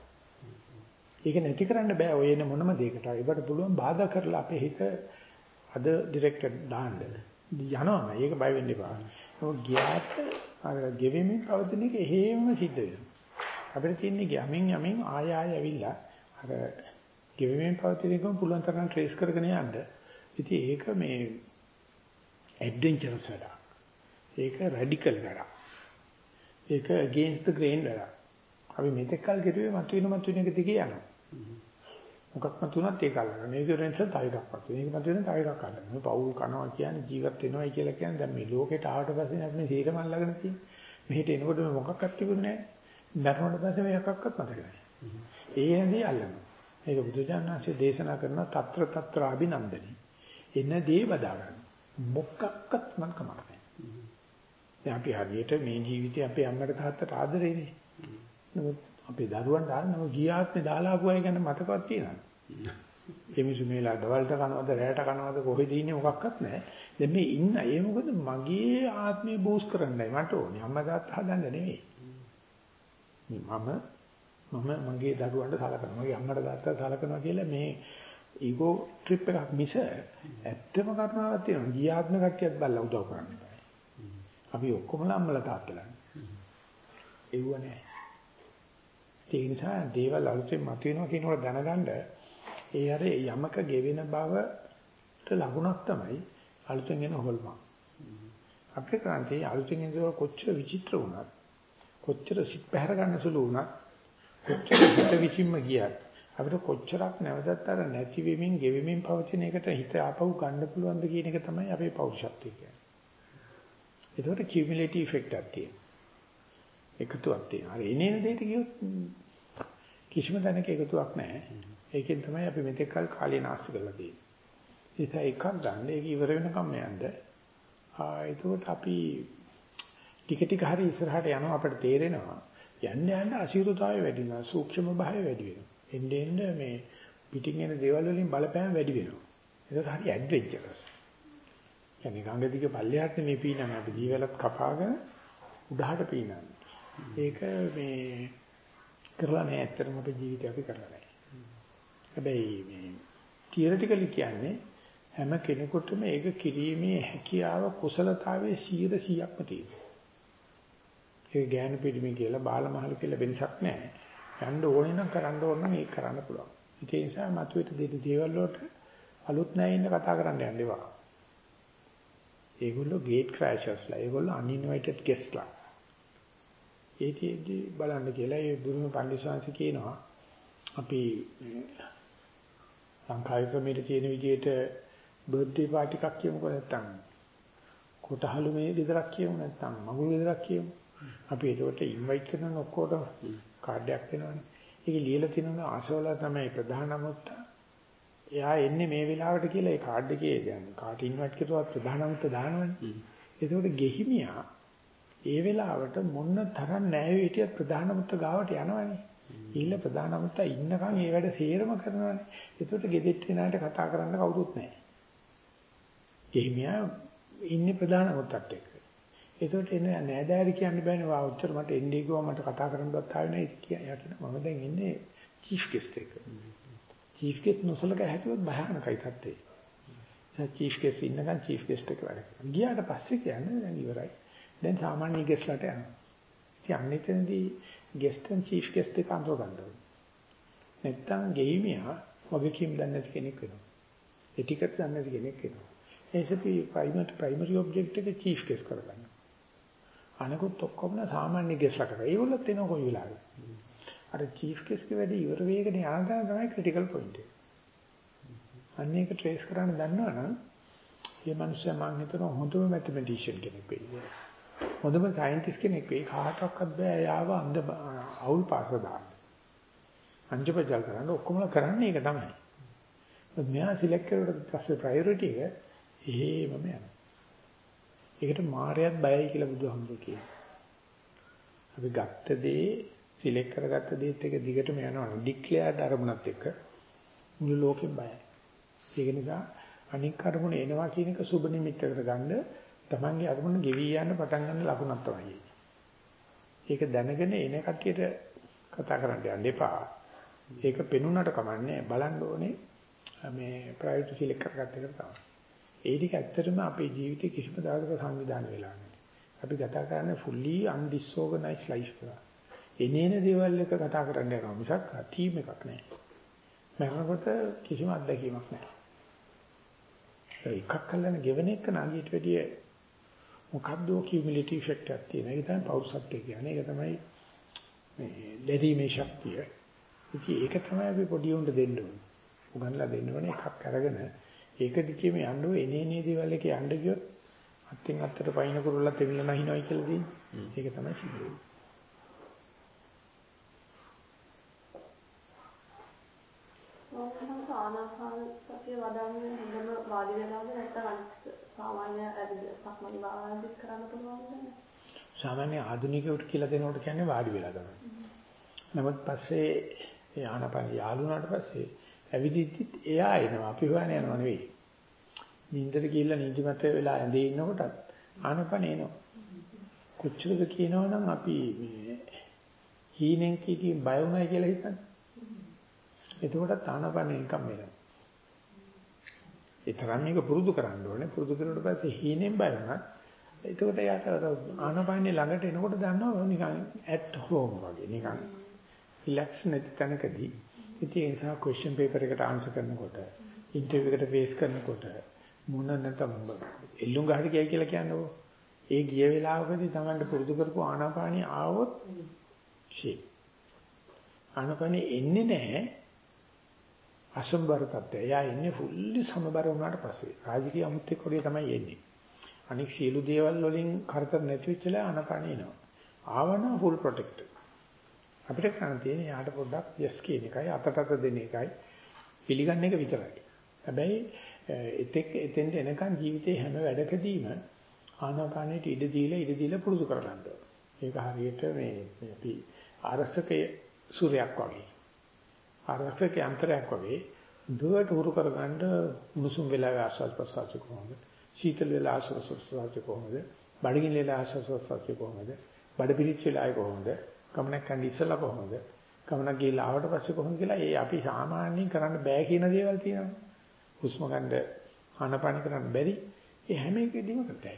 ඒක නැති කරන්න බෑ ඔය එන මොනම දෙයකට. ඒකට පුළුවන් බාධා කරලා අපේ හිත අද ඩිරෙක්ටර් දාන්න. යනවා මේක බය වෙන්න එපා. ඒක ගියාට අර ගෙවෙමින් පවතින එක එහෙමම සිද්ධ වෙනවා. අපිට තියෙන්නේ යමින් යමින් ආය ආය ඇවිල්ලා අර ගෙවෙමින් පවතින එකම පුළුවන් තරම් ට්‍රේස් කරගෙන යන්න. ඉතින් ඒක මේ ඇඩ්වෙන්චරස් වැඩක්. ඒක රැඩිකල් වැඩක්. ඒක against the grain වැඩක්. අපි මෙතෙක් කල් ගෙරුවේ මතුවෙන මතුවෙන එක දිගේ යනවා. මොකක් මතුනත් ඒක අල්ලගන්න. මේක වෙනස තව එකක් මතුවෙන. මේක මතුවෙන තව එකක් අල්ලගන්න. මේ පවුල් කනවා කියන්නේ ජීවත් වෙනවයි කියලා කියන්නේ දැන් මේ ලෝකෙට ආවට පස්සේ අපි මේ සීරම අල්ලගෙන තියෙන්නේ. මෙහෙට එනකොට මොකක්වත් තිබුණේ නැහැ. මරණයට පස්සේ මේකක්වත් මතක නැහැ. ඒ හැදී අල්ලනවා. මේක බුදුජානනාංශයේ දේශනා කරන తත්‍ර తත්‍ර අභිනන්දනි. එන දේ බදා ගන්න. මොකක්වත් මම කමක් නැහැ. දැන් අපි හරියට මේ ජීවිතේ අපේ අම්මට තාත්තට ආදරේනේ. නමුත් අපේ දරුවන්ට ආනම ගියාත්මේ දාලා ආපුවයි ගැන මතකවත් තියෙනවා. ඒ මිනිස්සු මේලා දවල්ට කනවද රැයට කනවද කොහෙද ඉන්නේ මොකක්වත් නැහැ. දැන් මේ ඉන්න ඒ මොකද මගේ ආත්මේ බූස්ට් කරන්නයි මට ඕනේ. අම්මා තාත්තා හදන්න නෙවෙයි. මම මම මගේ දරුවන්ට සලකනවා. මගේ අම්මට තාත්තට සලකනවා කියලා මේ ඊගෝ ට්‍රිප් එකක් මිස ඇත්තම කරුණාවක් තියෙනවා. ගියාත්ම කට්ටියත් බල්ලා උදව් කරන්න බෑ. අපි ඔක්කොම අම්මලා තාත්තලා. ඒව නැහැ. ඒ නිසා දේවල් අලුතෙන් මතුවෙනවා කියනකොට දැනගන්න ඒ අර යමක ගෙවෙන බවට ලකුණක් තමයි අලුතෙන් එන හොල්මන්. අපේ ක්‍රාන්තියේ අලුතෙන් එන දේවල් කොච්චර විචිත්‍ර වුණත් කොච්චර සිත් පැහැර ගන්න සුළු වුණත් කොච්චර හිත විසින්ම ගියත් අපිට කොච්චරක් නැවතත් අර නැති වෙමින් ගෙවෙමින් පවතින එකට හිත ආපහු ගන්න පුළුවන්ද කියන එක තමයි අපේ පෞරුෂත්වය කියන්නේ. ඒකට කියුමුලේටිව් ඉෆෙක්ට් එකක් තියෙනවා. එකතුවක් තියෙනවා. අර එනේන දෙයට ගියොත් කිසිම තැනක එකතුවක් නැහැ. ඒකෙන් තමයි අපි මෙතෙක් කල් කාලය නාස්ති කරලා තියෙන්නේ. ඒත් එකක් ගන්න ඒක ඉවර වෙනකම් යන්න. ආ එතකොට අපි ටික ටික හරි ඉස්සරහට යනවා අපිට තේරෙනවා. යන්න යන්න අසීරුතාවය වැඩි වෙනවා. සූක්ෂම භාවය වැඩි වෙනවා. එන්න එන්න මේ පිටින් එන දේවල් වලින් බලපෑම වැඩි වෙනවා. ඒක හරි ඇඩ්වෙන්චරස්. කියන්නේ ගංගා දිගේ පල්ලෙහාට මේ පීනන අපි දීවලත් කපාගෙන උඩහට පීනන. ඒක මේ කරලා නැහැ ඇත්තටම අපේ ජීවිතේ අපි කරලා නැහැ. හැබැයි මේ තියරිටිකලි කියන්නේ හැම කෙනෙකුටම ඒක කිරීමේ හැකියාව කුසලතාවයේ 100%ක්ම තියෙනවා. ඒක ඥාන පිළිමි කියලා බාලමහල කියලා වෙනසක් නැහැ. යන්න ඕනේ නම් කරන්න ඕන නම් ඒක කරන්න පුළුවන්. ඒ නිසා මතුවෙට දෙන දේවල් වලට අලුත් නැහැ ඉන්න කතා කරන්න යන්න එපා. ඒගොල්ලෝ ගේට් ක්‍රෑෂර්ස්ලා. ඒගොල්ලෝ uninvited guestලා. ඒකෙදි බලන්න කියලා ඒ බුදුම පඬිස්සංශ කියනවා අපි ලංකාවේ ක්‍රමයට තියෙන විදිහට බර්ත්ඩේ පාටි එකක් කියමුකෝ නැත්තම් කොටහළු මේ ගෙදරක් කියමු නැත්තම් මගුල් ගෙදරක් කියමු අපි ඒකට ඉන්වයිට් කරන ඔක්කොටම කාඩ් එකක් දෙනවනේ ඒක ලියලා තියෙනවා ආසවල තමයි ප්‍රධාන මුත්ත එයා එන්නේ මේ වෙලාවට කියලා ඒ කාඩ් එකේ කියන්නේ කාට ඉන්වයිට් කරුවත් ප්‍රධාන මුත්ත දානවනේ ඒකට ගෙහිමියා ඒ වෙලාවට මොන්න තරම් නැහැ හිටියත් ප්‍රධාන මුත්ත ගාවට යනවනේ. ඊළ ප්‍රධාන අමුත්තා ඉන්නකම් ඒ වැඩ සේරම කරනවානේ. ඒකට ගෙදෙට්ට එනාට කතා කරන්න කවුරුත් නැහැ. ගෙහිමියා ඉන්නේ ප්‍රධාන අමුත්තත් එක්ක. ඒකට එන නෑදෑරි කියන්න බෑනේ වා උත්තර මට එන්නේ කිව්වා මට කතා කරන්නවත් ආවේ නැහැ කියලා කියනවා. මම දැන් ඉන්නේ චීෆ් ගෙස්ට් එක. චීෆ් ගෙස්ට් නොසලක හැදුවොත් භයානකයි තත්ත්වේ. දැන් චීෆ් ගෙස්ට් ඉන්නකම් චීෆ් ගෙස්ට් එක වැඩ කරනවා. ගියාට පස්සේ කියන්නේ දැන් ඉවරයි. දැන් සාමාන්‍ය ගෙස්ට්ලාට යනවා. ඉතින් අනිතෙන්දී ගෙස්ට් and චීෆ් ගෙස්ට් එක අඳුර ගන්න ඕනේ. නැත්තම් ගෙයිමියා වගකීම් දන්නේ නැති කෙනෙක් වෙනවා. එටිකට්ස් දන්නේ නැති කෙනෙක් වෙනවා. ඒසපි ප්‍රයිමරි ප්‍රයිමරි ඔබ්ජෙක්ට් එක චීෆ් ගෙස්ට් කරගන්න. අනිකුත් ඔක්කොම සාමාන්‍ය ගෙස්ට්ලා කරා. ඒගොල්ලොත් එනවා කොයි වෙලාවෙ. අර චීෆ් ගෙස්ට් ගේ වැඩි ඉවර වේගන යන තැන තමයි ක්‍රිටිකල් පොයින්ට් එක. අන්න ඒක ට්‍රේස් කරන්න දන්නවනම් මේ මිනිස්සයා මම හිතනවා හොඳම මැතමැටිෂියන් කෙනෙක් වෙයි. හොඳම සයන්ටිස්ට් කෙනෙක් වෙයි. කාටවත් බෑ යාව අන්ධ අවුල් පාස දාන්න. අංජපජල් කරන්න ඔක්කොම කරන්නේ ඒක තමයි. මෙයා සිලෙක්ට් කරුවට පස්සේ ප්‍රයොරිටි එක එහෙමම යනවා. ඒකට මායයත් බයයි කියලා බුදුහාමුදුරු කියනවා. අපි ගත්ත දේ සිලෙක්ට් කරගත්ත දේත් එක දිගටම යනවා. ඩික්ලෙයාර්ඩ් අරමුණත් එක්ක මුළු ලෝකෙම බයයි. ඒක නිසා අනික් අරමුණ එනවා කියන එක සුබ නිමිත්තකට ගන්න තමන්ගේ අරමුණ ගෙවි යන්න පටන් ගන්න ලකුණක් තමයි. ඒක දැනගෙන එන කට්ටියට කතා කරන්න යන්න එපා. ඒක පෙනුනට කමන්නේ බලන්න ඕනේ මේ ප්‍රයෝරිටි සිලෙක්ට් කරගත්ත එක තමයි. ඒ ටික ඇත්තටම අපේ ජීවිතේ කිසිම දායක සංවිධානය වෙලා නැහැ. අපි ගත කරන්නේ fully undisorganized life එක. එනේන දේවල් එක කතා කරන්න යනවා මිසක් ටීම් එකක් නැහැ. මරනකොට කිසිම අත්දැකීමක් නැහැ. එකක් කල්ලාන ගෙවෙන එක නාගීට වැඩිය මොකද්ද කියුමුලටිව් ඉෆෙක්ට් එකක් තියෙන. ඒක තමයි පෞරුෂත්වය කියන්නේ. ඒක තමයි මේ දෙරීමේ ශක්තිය. ඉතින් ඒක තමයි අපි පොඩි උන්ට දෙන්න ඕනේ. උගන්ලා දෙන්න ඕනේ එකක් අරගෙන ඒක දිගේම යන්න ඕනේ එනේ එනේ දේවල් එක යන්න ගියොත් අත්ෙන් අත්තට පයින් කුරුල්ලා තෙමිල නැහිනවයි කියලා තියෙන්නේ. ඒක තමයි සිද්ධ වෙන්නේ. මොකක්ද ආනාපාන සතිය වඩන්නේ හොඳම වාඩි වෙලාද නැත්නම් සාමාන්‍ය සක්මන් භාවනාවක් කරන්න පුළුවන්ද? සාමාන්‍ය ආධුනිකයෙකුට කියලා දෙනකොට කියන්නේ වාඩි වෙලා තමයි. නමුත් පස්සේ ඒ ආනාපාන යාළුනාට පස්සේ ඇවිදිද්දිත් එයා එනවා අපි හොයන්නේ යනවා නෙවෙයි. නින්දට ගිහිල්ලා නිදිමත වෙලා ඇඳේ ඉන්නකොටත් ආනපන එනවා. කොච්චරද කියනවනම් අපි මේ හීනෙන් කීකින් බය වුණා කියලා හිතන්නේ. එතකොටත් ආනපන නිකම් වෙනවා. ඒ තරම් මේක පුරුදු කරන්න ඕනේ. පුරුදු කරුවට පස්සේ හීනෙන් බය වුණා. එතකොට යාට ආනපනේ ළඟට එනකොට දන්නවා නිකන් ඇට් හෝම් වගේ නිකන් රිලැක්ස් නැති තැනකදී ඉතින් ඒ නිසා ක්වෙස්චන් පේපර් එකට ආන්සර් කරනකොට ඉන්ටර්විව් එකට ෆේස් කරනකොට මොන නැතම් එල්ලුම් ගහට කියයි කියලා කියන්නකෝ. ඒ ගිය වෙලාවකදී Tamanට පුරුදු කරපු ආනාපානිය ආවොත් ෂේ. ආනාපානිය එන්නේ නැහැ අසම්බර තත්ත්වය. එයා එන්නේ ෆුල්ලි සමබර වුණාට පස්සේ. රාජකීය අමුත්‍යක් වගේ තමයි එන්නේ. අනික සියලු දේවල් වලින් කරදර නැති වෙච්චලා ආනාපානිය එනවා. ආවන ෆුල් ප්‍රොටෙක්ටඩ්. අපිට කරන්න තියෙන්නේ යාට පොඩ්ඩක් yes කියන එකයි අතට අත දෙන එකයි පිළිගන්න එක විතරයි. හැබැයි එතෙක් එතෙන්ට එනකන් ජීවිතේ හැම වැඩකදීම ආනාපානෙට ඉඩ දීලා ඉඩ දීලා පුරුදු කරගන්න ඒක හරියට මේ අපි ආරක්ෂකයේ සූර්යයක් වගේ. ආරක්ෂක යන්ත්‍රයක් වගේ දුවට උරු කරගන්න මුසුම් වෙලාවේ ආස්වාද ප්‍රසආච කොහොමද? සීතල වෙලා ආස්වාද ප්‍රසආච කොහොමද? බඩගිනි වෙලා ආස්වාද ප්‍රසආච කොහොමද? බඩ පිළිච්ච වෙලාවේ කොහොමද? ගමනක් යන්න ඉස්සලා කොහොමද? ගමනක් ගිහලා ආවට පස්සේ කොහොමද කියලා ඒ අපි සාමාන්‍යයෙන් කරන්න බෑ කියන දේවල් තියෙනවා. හුස්ම ගන්න ආනපාන කරන්න බැරි. ඒ හැම එකෙදිම කරතයි.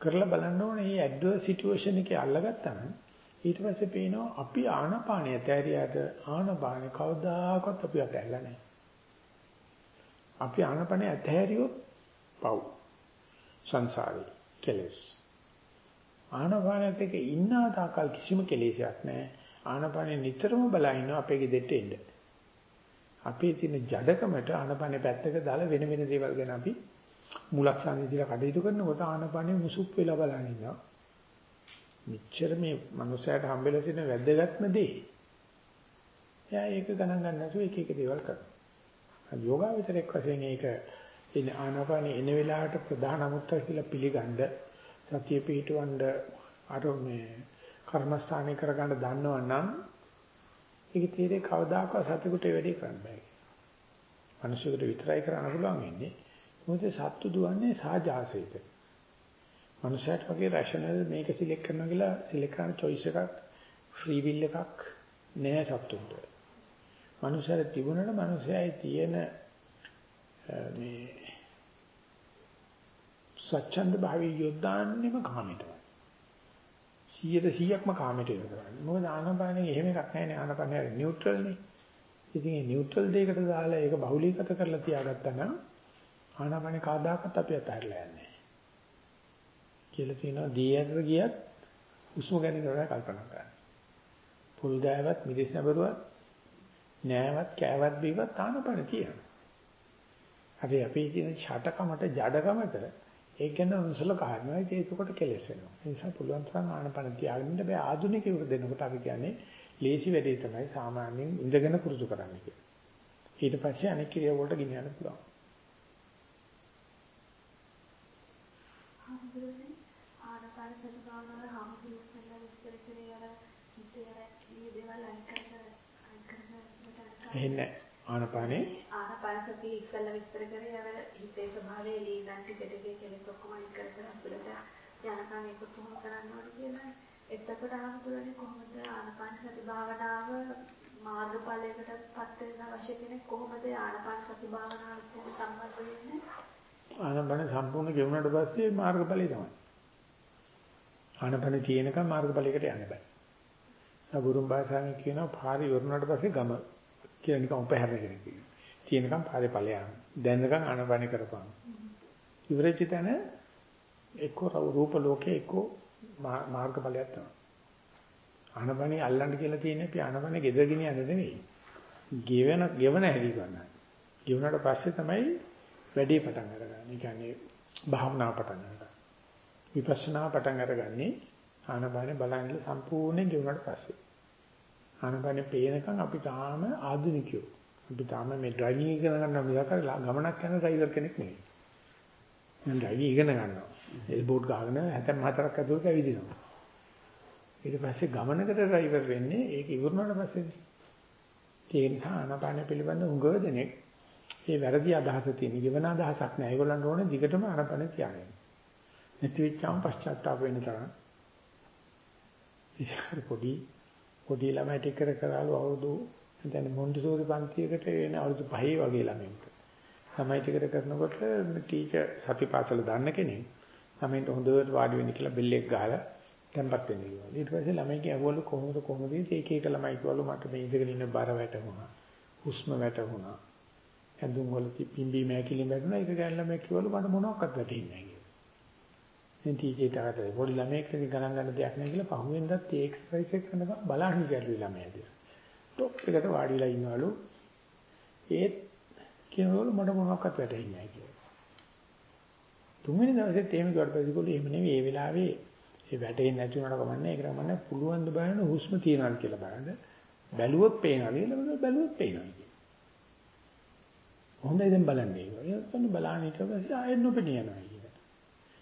කරලා බලන්න ඕනේ මේ ඇඩ්වර්ස් සිටුේෂන් එකේ අල්ලගත්තම ඊට පස්සේ පේනවා අපි ආනපානය තෑරියට ආනපාන කවදාකවත් අපි අතහැරලා නැහැ. අපි ආනපානය අතහැරියොත් පව්. සංසාරේ කෙලස්. ආනපානත් එක්ක ඉන්න තාකල් කිසිම කෙලෙසයක් නැහැ. ආනපානෙ නිතරම බලා ඉන්නවා අපේ ගෙදෙට්ට එන්න. අපේ තියෙන ජඩකමට ආනපානෙ පැත්තක දාලා වෙන වෙන දේවල් ගැන අපි මුලක් සංවිධිලා කටයුතු කරනකොට ආනපානෙ මුසුප් වෙලා බලන ඉන්නවා. මෙච්චර මේ මනුස්සයාට හම්බෙලා තියෙන වැදගත්ම දේ. එයා ඒක ගණන් ගන්න නැතුව එක එක දේවල් කරනවා. යෝගාවචරයක් වශයෙන් ඒක ඉන ආනපානෙ එන වෙලාවට ප්‍රධාන අමුත්‍ර කියලා පිළිගන්න සතිය පිටවඬ අර මේ කර්මස්ථානේ කරගන්න දන්නවනම් ඒක තීරේ කවදාකවත් සතෙකුට වැඩි කරන්න බෑ. මිනිසෙකුට විතරයි කරන්න පුළුවන් වෙන්නේ. මොකද සත්තු දුවන්නේ සාජාසයට. මනුෂයාට වගේ රෂනල් මේක සිලෙක්ට් කරනවා කියලා සිලෙක්ට් කරන choice එකක් ෆ්‍රී විල් එකක් නෑ සත්තුන්ට. මනුෂයාට තිබුණාට මනුෂයායි තියෙන මේ ස්වච්ඡන්ද භාවී යොදාන්නෙම කාමයටමයි. 100%ක්ම කාමයට යොදවන්නේ. මොකද ආනපානෙ එහෙම එකක් නැහැ නේ ආනපානෙ නියුට්‍රල් නේ. ඉතින් මේ නියුට්‍රල් දෙයකට දාලා ඒක බහුලීගත කරලා තියාගත්තා නම් ආනපානෙ කවදාකවත් අපි අතහැරලා යන්නේ නැහැ. කියලා තියෙනවා දී ඇතර ගියත් හුස්ම ගැන කරලා කල්පනා කරන්න. පුල් ගෑවත් මිදිස් නැබරුවත් නෑවත් කෑවත් බීවත් ආනපානෙ තියෙනවා. අපි අපේ තියෙන ඡටකමට ජඩකමට ඒක ගැන උන්සල කාරණා ඒකකොට කෙලස් වෙනවා. ඒ නිසා පුළුවන් තරම් ආනපන තියාගෙන ඉන්න බෑ ආධුනිකයෙකුට දෙනකොට අපි කියන්නේ ලේසි වැඩේ තමයි සාමාන්‍යයෙන් ඉඳගෙන පුරුදු කරන්න කියලා. ඊට පස්සේ අනෙක් ක්‍රියා වලට ගෙනියන්න පුළුවන්. ආනපාන ආනපානේ ආනාපාන සතිය ඉස්සෙල්ලා විස්තර කරේ අර හිතේ ස්වභාවය ලීනන් ටික ටික කෙලෙස් ඔක්කොම අයින් කර කර අපිට යනකම් ඒක කොහොම කරන්න ඕනේ කියලා. එතකොට ආනතුරනේ කොහොමද ආනාපාන සති භාවනාව මාර්ගඵලයකට පත් වෙන්න අවශ්‍ය කෙනෙක් කොහොමද ආනාපාන සති භාවනාවට සම්බන්ධ වෙන්නේ? ආනපන සම්පූර්ණ ගෙවුනට පස්සේ මාර්ගඵලය තමයි. ආනපන තියෙනකම් මාර්ගඵලයකට යන්න බෑ. සබුරුම් භාෂාවෙන් කියනවා පාරි වරුණාට පස්සේ ගම කියලා නිකන් උපහැරගෙන කියනවා. තියෙනකම් පාරේ ඵලයන්. දැනනකම් ආනපන කරපන්. ඉවරෙච්ච තැන එක්ක රූප ලෝකේ එක්ක මාර්ගඵලයක් තමයි. ආනපනේ අල්ලන්න කියලා තියෙන්නේ අපි ආනපනේ ගෙදරගෙන යන්න නෙවෙයි. ගෙවන ගෙවන හැටි ගන්නයි. ගෙවුනට පස්සේ තමයි වැඩේ පටන් අරගන්නේ. ඒ කියන්නේ භාවනාව පටන් ගන්නවා. විපස්සනා පටන් අරගන්නේ ආනපනේ බලන්න සම්පූර්ණයෙන් ගෙවුනට පස්සේ. ආනපනේ පේනකන් අපි තාම ආධුනිකයෝ. අපි තාම මේ ඩ්‍රයිවිං ඉගෙන ගන්න මිසක ගමනක් යන ඩ්‍රයිවර් කෙනෙක් නෙවෙයි. මම ඩ්‍රයිවිං ඉගෙන ගන්නවා. එල් බෝඩ් ගහගෙන 74ක් ඇතුළත ඇවිදිනවා. ඊට පස්සේ ගමනකට ඩ්‍රයිවර් වෙන්නේ ඒක ඉවරනාට පස්සේනේ. ඒ නිසා ආනපාන පිළිබඳ උගව දෙනෙක් ඒ වැරදි අදහස තියෙන. ජීවන අදහසක් නෑ. ඒගොල්ලන්ට ඕනේ දිගටම ආනපාන තියාගන්න. නැති වෙච්චාම පශ්චාත්තාප වෙන්න තරම්. ඉතින් පොඩි පොඩි ළමයි ටික කර කරාලු අවුරුදු දැන් මොන්ටිසෝරි පන්තියකට එන අවුරුදු 5 වගේ ළමයින්ට. ළමයි ටික කරනකොට ටීචර් සතිපාසල දන්න කෙනෙක් ළමයින්ට හොඳට වාඩි වෙන්න කියලා බෙල් එක ගහලා තැම්පත් වෙන්න කිව්වා. ඊට පස්සේ ළමයි කියවලු කොහොමද කොහොමද ඒක එක ළමයි කිව්වලු මට මේ ඉඳගෙන ඉන්න බර වැටුණා. හුස්ම වැටුණා. ඇඳුම් වල පිම්බි මෑකිලි වැටුණා. ඒක ගැන ළමයි කිව්වලු මට මොනවක්වත් වැටෙන්නේ නැහැ කියලා. දැන් ටීචර් තාකට පොඩි ළමයෙක් ගණන් ගන්න දෙයක් නැහැ කියලා පහුවෙන්දත් ඒ එක්සර්සයිස් එක කරනකම් බලන්න කියලා ළමයා දිහා. টොප් එකට වාඩිලා ඉන්නවලු. ඒත් කියනවලු මට මොනවක්වත් වැටෙන්නේ නැහැ කියලා. තුන්වෙනි දවසෙත් එහෙම ගියාට පස්සේ කොල්ලෝ එහෙම නෙවෙයි ඒ වෙලාවේ ඒ වැටෙන්නේ නැති උනට කමන්නේ ඒක කමන්නේ පුළුවන් ද බලන්න හුස්ම තියනවාද කියලා බලන්න. බැලුවොත් පේනවා කියලා බැලුවොත් පේනවා කියලා. හොඳයි දැන් බලන්නේ ඒක. ඒක බලන්න ඊට පස්සේ ආයෙත් නොපෙනිය යනවා කියලා.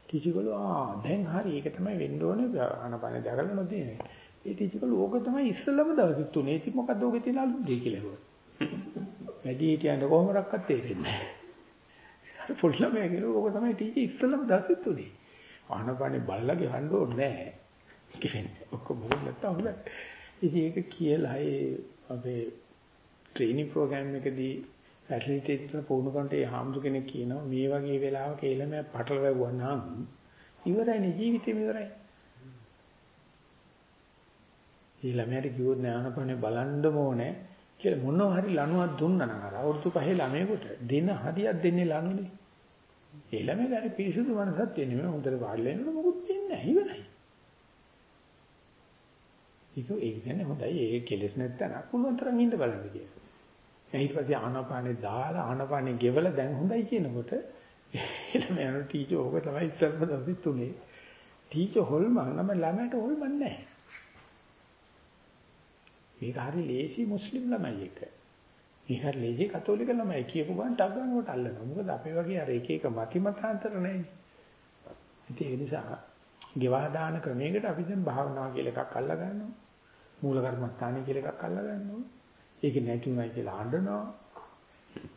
ටීචර්ගලු ආ දැන් හරි ඒක තමයි වෙන්න ඕනේ ආනපන දැකලා නොදෙන්නේ. ඒ ටීචර්ගලු ඕක තමයි ඉස්සෙල්ලම දවස් තුනේ. ඉතින් මොකද ඕකේ තියෙන අලුත් දෙය කියලා කිව්වා. වැඩි හිටියන්න කොහොමඩක්වත් තේරෙන්නේ නැහැ. අර පොඩි ළමයා කියනවා ඕක තමයි ටීචර් ඉස්සෙල්ලම දවස් තුනේ. ආනපනේ බල්ලා ගහන්න ඕනේ නැහැ. කියන්නේ ඔක්කොම මොකද නැත්තම් හොඳයි. ඉතින් ඒක කියලා ඒ අපේ ට්‍රේනින් ප්‍රෝග්‍රෑම් එකදී ෆැසිලිටේටර් පුහුණු කරනට ඒ හාමුදුර කෙනෙක් කියනවා මේ වගේ වෙලාවක එළම පටල වැවුවා නම් ඉවරයිනේ ජීවිතේම ඉවරයි. ඊළමයට කිව්වොත් ඥානපනේ බලන්නම ඕනේ කියලා මොනවා හරි ලණුවක් දුන්නා නම් අර අවුරුදු පහේ ළමයෙකුට දෙන හදියක් දෙන්නේ ලණුනේ. ඒ ළමයා හරි පිරිසුදු මනසක් තියෙන මේ හොඳට වාඩිලා ඉන්නකොට මොකුත් වෙන්නේ නැහැ ඉවරයි. ඒක ඒ කියන්නේ හොඳයි ඒක කෙලස් නැත්තන පුළුවන් තරම් ඉන්න බලන්න කියලා. ඊට පස්සේ ආනාපානේ දාලා ආනාපානේ ගෙවලා දැන් හොඳයි කියනකොට එළම යන ටීචර් ඕක තමයි ඉස්සරම දවස් තුනේ. ටීචර් හොල්මන් නම් ළමයට හොල්මන් නැහැ. මේක හරි ලේසි මුස්ලිම් ළමයි එක. මේක හරි ලේසි කතෝලික ළමයි කියපු ගමන් ටක් ගන්නකොට අල්ලනවා. මොකද අපේ වගේ අර එක එක මති මතාන්තර නැහැ. ඉතින් ඒ නිසා ගෙවා දාන ක්‍රමයකට අපි දැන් භාවනාව කියලා එකක් අල්ලා ගන්නවා. මූල කර්මස්ථානය කියලා එකක් අල්ලා ගන්නවා. ඒක නැති උනායි කියලා අඬනවා.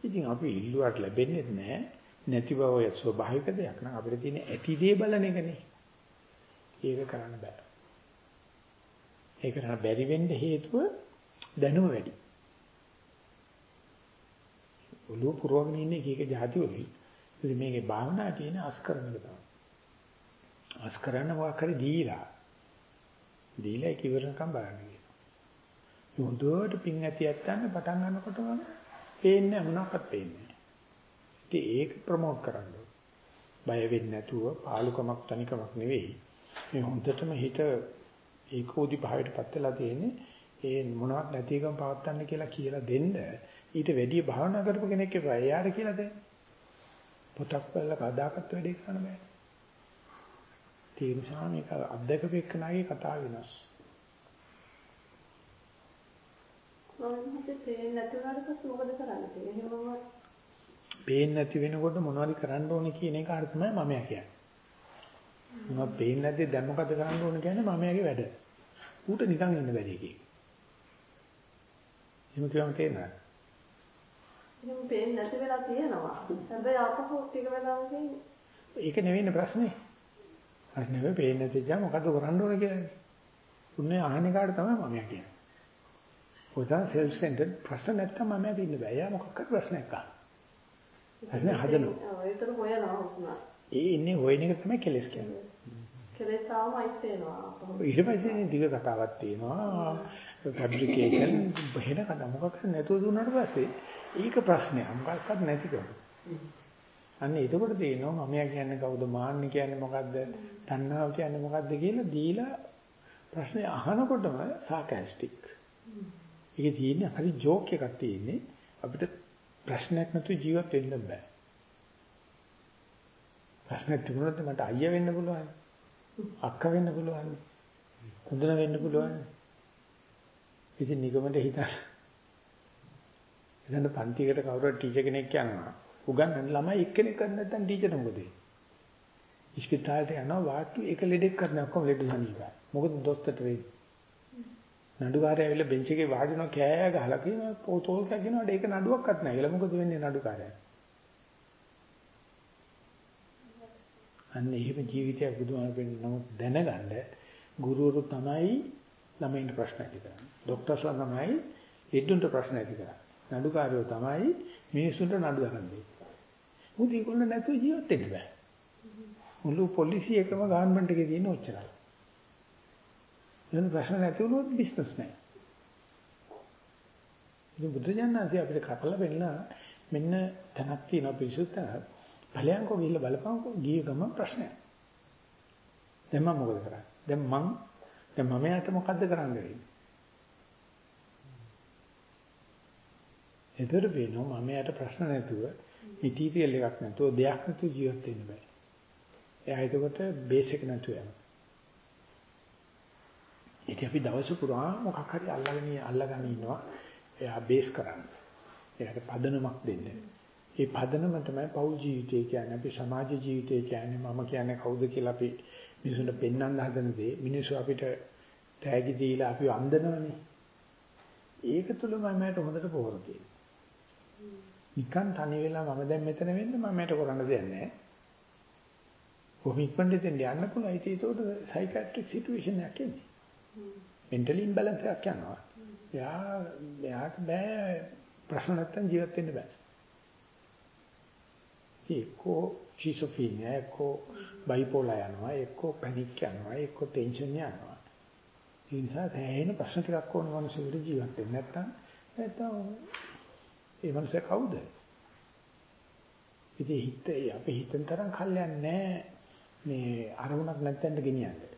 ඉතින් අපි ඉල්ලුවට ලැබෙන්නේ නැහැ. නැති බව ඔය ස්වභාවික දෙයක් නම් අපිට තියෙන ඇති දේ බලන එකනේ. ඒක කරන්න බෑ. ඒක කරන්න බැරි වෙන්න හේතුව දැනුම වැඩි. ඔළුව පුරවගෙන ඉන්නේ කීක જાති වලින්. ඉතින් මේකේ භාවනා තියෙන අස්කරන එක තමයි. අස්කරන මොකක් හරි දීලා. දීලා ඒක ඉවරනකම් බලන්න කියනවා. හොඳට පිං ඇති යත්තන්න පටන් ගන්නකොටම පේන්නේ මොනක්වත් පේන්නේ නැහැ. ඉතින් ඒක ප්‍රොමෝට් කරන්න බය වෙන්නේ නැතුව පාලුකමක් තනිකමක් නෙවෙයි. මේ හොඳටම හිත ඒකෝදි භාවයටපත් වෙලා තියෙන්නේ ඒ මොනවත් නැති එකම පවත්තන්න කියලා කියලා දෙන්න ඊට වැඩි භාවනා කරපු කෙනෙක් එපා. එයාට කියලා දෙන්න. පොතක් බලලා කදාකත් වැඩේ කරන්න බෑ. ඒ නිසා මේක අධ්‍යක්ෂකෙක්නාගේ කතාව වෙනස්. මොනවද පේන්නේ නැති වෙනකොට මොනවද කරන්න ඕනේ කියන එක අර තමයි මම කියන්නේ. මොනවද පේන්නේ නැද්ද දැන් මොකද කරන්න ඕනේ කියන්නේ මමයාගේ වැඩ. ඌට නිකන් ඉන්න බැරි එකේ. එහෙම කියවම තේරෙනවද? එහෙම පේන්නේ නැති වෙලා තියෙනවා. හැබැයි ආපහු ටික වෙලාවකින් ඒක නෙවෙයි ප්‍රශ්නේ. ප්‍රශ්නේ වෙන්නේ පේන්නේ නැති ජා මොකද කරන්න ඕනේ කියන්නේ. උන්නේ අහන්නේ කාට තමයි මම කියන්නේ. පොතා සෙල්ෆ් සෙන්ටර්ඩ් ප්‍රශ්න නැත්තම් මම ඇති ඉන්න බෑ. යා මොකක් කර ප්‍රශ්නයක් අහන්න. ප්‍රශ්නේ හදනවා. ඔය විතර හොයනවා උස්නා. ඒ ඉන්නේ හොයන එක තමයි කෙලස් කියන්නේ. කෙලෙස් ආවමයි තේනවා. ඊට පස්සේ දිග කතාවක් තියෙනවා. ෆැබ්‍රිකේෂන් බහෙන කතා මොකක් හරි නැතුව දුන්නාට පස්සේ ඒක ප්‍රශ්නයක්. මොකක්වත් නැතිකම. අන්න එතකොට තේරෙනවා මම කියන්නේ කවුද මාන්න කියන්නේ මොකද්ද තණ්හාව කියන්නේ මොකද්ද කියලා දීලා ප්‍රශ්නේ අහනකොටම සාකැස්ටික්. ඒකේ තියෙන්නේ හරි ජෝක් එකක් තියෙන්නේ අපිට ප්‍රශ්නයක් නැතුව ජීවත් වෙන්න බෑ. ප්‍රශ්නයක් තිබුණොත් මට අයියා වෙන්න පුළුවන්. අක්කා වෙන්න පුළුවන්. හොඳන වෙන්න පුළුවන්. ඉතින් නිගමනට හිතන්න. එතන පන්තියකට කවුරු ටීචර් කෙනෙක් යනවා. උගන්වන ළමයි එක්කෙනෙක් කරන්නේ නැත්නම් ටීචර් මොකද වෙන්නේ? ඉස්පිතාලේ යනවා වාට්ටු එක ලෙඩෙක් කරන ඔක්කොම ලෙඩ සනීපයි. මොකද දොස්තරට වෙන්නේ? නඩුකාරය ඇවිල්ලා බෙන්ච් එකේ වාඩි වෙනවා කෑ ගහලා කියනවා පොතෝල් කියනවාට ඒක නඩුවක්වත් නැහැ කියලා. මොකද වෙන්නේ නඩුකාරයා? අන්න එහෙම ජීවිතයක් බුදුහාම වෙන්න නමුත් දැනගන්න ගුරුවරු තමයි ළමයින්ට ප්‍රශ්න ඇති කරන්නේ. ડોක්ටර්ස්ලා තමයි ලෙඩුන්ට ප්‍රශ්න ඇති කරන්නේ. නඩුකාරයෝ තමයි මිනිසුන්ට නඩු අහන්නේ. මොකද ඒගොල්ලෝ නැතුව ජීවත් වෙන්න බෑ. මුළු පොලිසිය එකම ගවර්න්මන්ට් එකේ තියෙන ඔච්චරයි. එන ප්‍රශ්න නැති වුණොත් බිස්නස් නැහැ. ඉතින් බුදු දඥාන්සේ අපිට කපලා වෙන්න මෙන්න තනක් තියෙන පිරිසුත් ඵලයන්කෝ ගිහිල්ලා බලපංකෝ ගිය ගමන් ප්‍රශ්නයක්. දැන් මම මොකද කරන්නේ? දැන් මං දැන් මම යාට මොකද්ද කරන්න වෙන්නේ? එතකොට වෙනවා මම යාට ප්‍රශ්න නැතුව මෙටීරියල් එකක් නැතුව දෙයක් නැතුව ජීවත් වෙන්න බෑ. එයා එතකොට බේස් එක නැතුව යනවා. ඉතින් අපි දවස පුරා මොකක් හරි අල්ලගෙන අල්ලගෙන ඉන්නවා. එයා බේස් කරන්න. එයාට පදනමක් දෙන්න. ඒ පදනම තමයි පෞල් ජීවිතය කියන්නේ. අපි සමාජ ජීවිතය කියන්නේ මම කියන්නේ කවුද කියලා අපි මිනිසුන්ට පෙන්වන්න හදන දේ. මිනිස්සු අපිට තෑගි දීලා අපි අන්දනවනේ. ඒක තුල මමයට හොඳට පොහොර තියෙනවා. නිකන් තනි වෙලා මම දැන් මෙතන වෙන්න මමයට කරන්න දෙයක් නැහැ. කොහොම ඉක්මනට දෙන්න යන්න පුළුවන්. ඒක ඒකට සයිකියාට්‍රික් සිටුේෂන් එකක් එන්නේ. මෙන්ටලි ඉම්බැලන්ස් එකක් යනවා. එයා එයාට බෑ ප්‍රශ්න නැත්තම් ජීවත් වෙන්න බෑ. එක්කෝ ෂිසොෆීනියා එක්කෝ බයිපෝලා යනවා එක්කෝ පැනික් යනවා එක්කෝ ටෙන්ෂන් යනවා. ඒ නිසා තැහෙන ප්‍රශ්න ටිකක් ඕන මිනිස්සුන්ට ජීවත් වෙන්න. නැත්තම් නැත්තම් ඒ මිනිස්සා කවුද? ඉතින් හිත අපි හිතෙන් තරම් කල්යන්නේ නැහැ මේ අරමුණක් නැත්තෙන්ද ගෙනියන්නේ.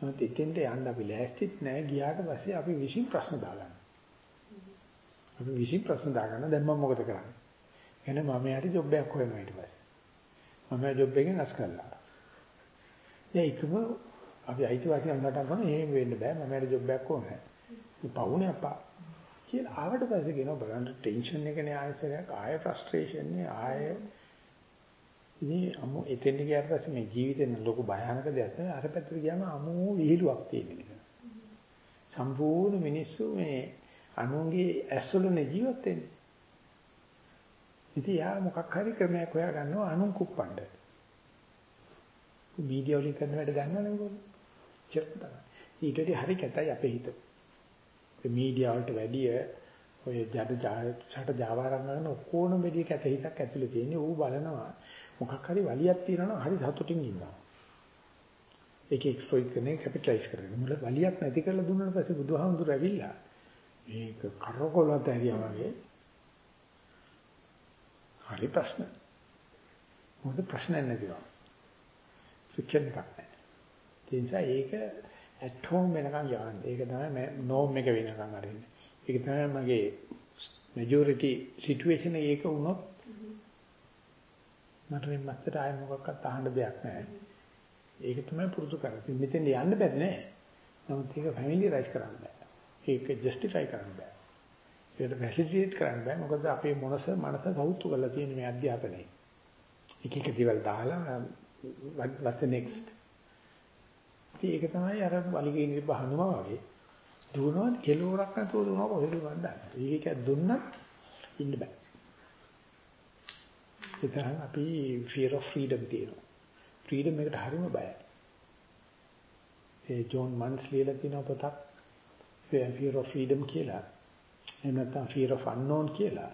නමුත් එතෙන්ට යන්න අපි ලෑස්තිත් නැහැ ගියාට පස්සේ අපි විශ්ින් ප්‍රශ්න දාගන්න අපි විශ්ින් ප්‍රශ්න දාගන්න දැන් මම මොකද කරන්නේ එහෙනම් මම යාට ජොබ් එකක් හොයනවා ඊට පස්සේ. මම යා ජොබ් එකෙන් අස් කළා. දැන් ඒකම අපි අයිතිවාසිකම් නටන කරන එහෙම වෙන්න බෑ මම යාට ජොබ් එකක් ඕනේ. මේ පවුනේ අප්පා. කියලා ආවට පස්සේ කියනවා බලන්න ටෙන්ෂන් එකනේ ආයෙසරයක් ආයෙ ෆ්‍රස්ට්‍රේෂන් නේ ආයෙ ඉතින් අමු එතෙන් ගියාට පස්සේ මේ ජීවිතේ ලොකු භයානක දෙයක් තමයි අර පැත්තට ගියාම අමු විහිළුවක් තියෙන එක. සම්පූර්ණ මිනිස්සු මේ අනුන්ගේ ඇස්වලනේ ජීවත් වෙන්නේ. ඉතින් යා මොකක් හරි ක්‍රමයක් හොයා ගන්නවා අනුන් කුප්පණ්ඩ. මීඩියා වලින් කරන වැඩ ගන්නවනේ ඒගොල්ලෝ. චෙක් තමයි. ඊටදී හරි කැතයි අපේ හිත. ඒ මීඩියා වලට වැඩිය ඔය ජඩ ඡට ජාවාරම් කරන ඔක්කොම වැඩි කැත හිතක් ඇතුලේ තියෙන්නේ ඌ බලනවා මොකක් හරි වලියක් තියෙනවා හරි සතුටින් ඉන්නවා. ඒක එක්ස්ප්ලොයිට් කරන කැපිටලයිස් කරගෙන මුල වලියක් නැති කරලා දුන්නාට පස්සේ බුදුහාමුදුර ඇවිල්ලා මේක කරකොලත ඇරියා වගේ හරි ප්‍රශ්න. මොකද ප්‍රශ්නයක් නැතිවා. ෆ්‍රික්ෂන් එකක් නැහැ. ඒ නිසා ඒක ඇට් හෝම් වෙනකන් යවන්න. ඒක තමයි නෝම් එක වෙනකන් අරින්නේ. ඒක තමයි මගේ මෙජොරිටි සිටුේෂන් එක වුණොත් මට මේ මත්තට ආය මොකක්වත් අහන්න දෙයක් නැහැ. ඒක තමයි පුරුදු කරන්නේ. මෙතෙන් යන්න බැරි නෑ. නමුත් ඒක ෆැමිලියරයිස් කරන්න බෑ. ඒක ජස්ටිෆයි කරන්න බෑ. ඒකට ෆැසිලිටේට් කරන්න බෑ. මොකද අපේ මොනස මනස සෞතු කරලා තියෙන මේ අධ්‍යාපනයේ. එක එක දේවල් දාලා what's the next? ඒක තමයි අර වලිගේ ඉඳි බහනවා වගේ. දුවනවා කෙලවරක් නැතුව දුවනවා කොහෙද වන්දන්නේ. ඒක දුන්නත් ඉන්න බෑ. ඒ තරම් අපි fear of freedom තියෙනවා. freedom එකට හරිම බයයි. ඒ ජෝන් මන්ස් ලියලා තියෙන පොතක් fear of freedom කියලා. එහෙම නැත්නම් fear of unknown කියලා.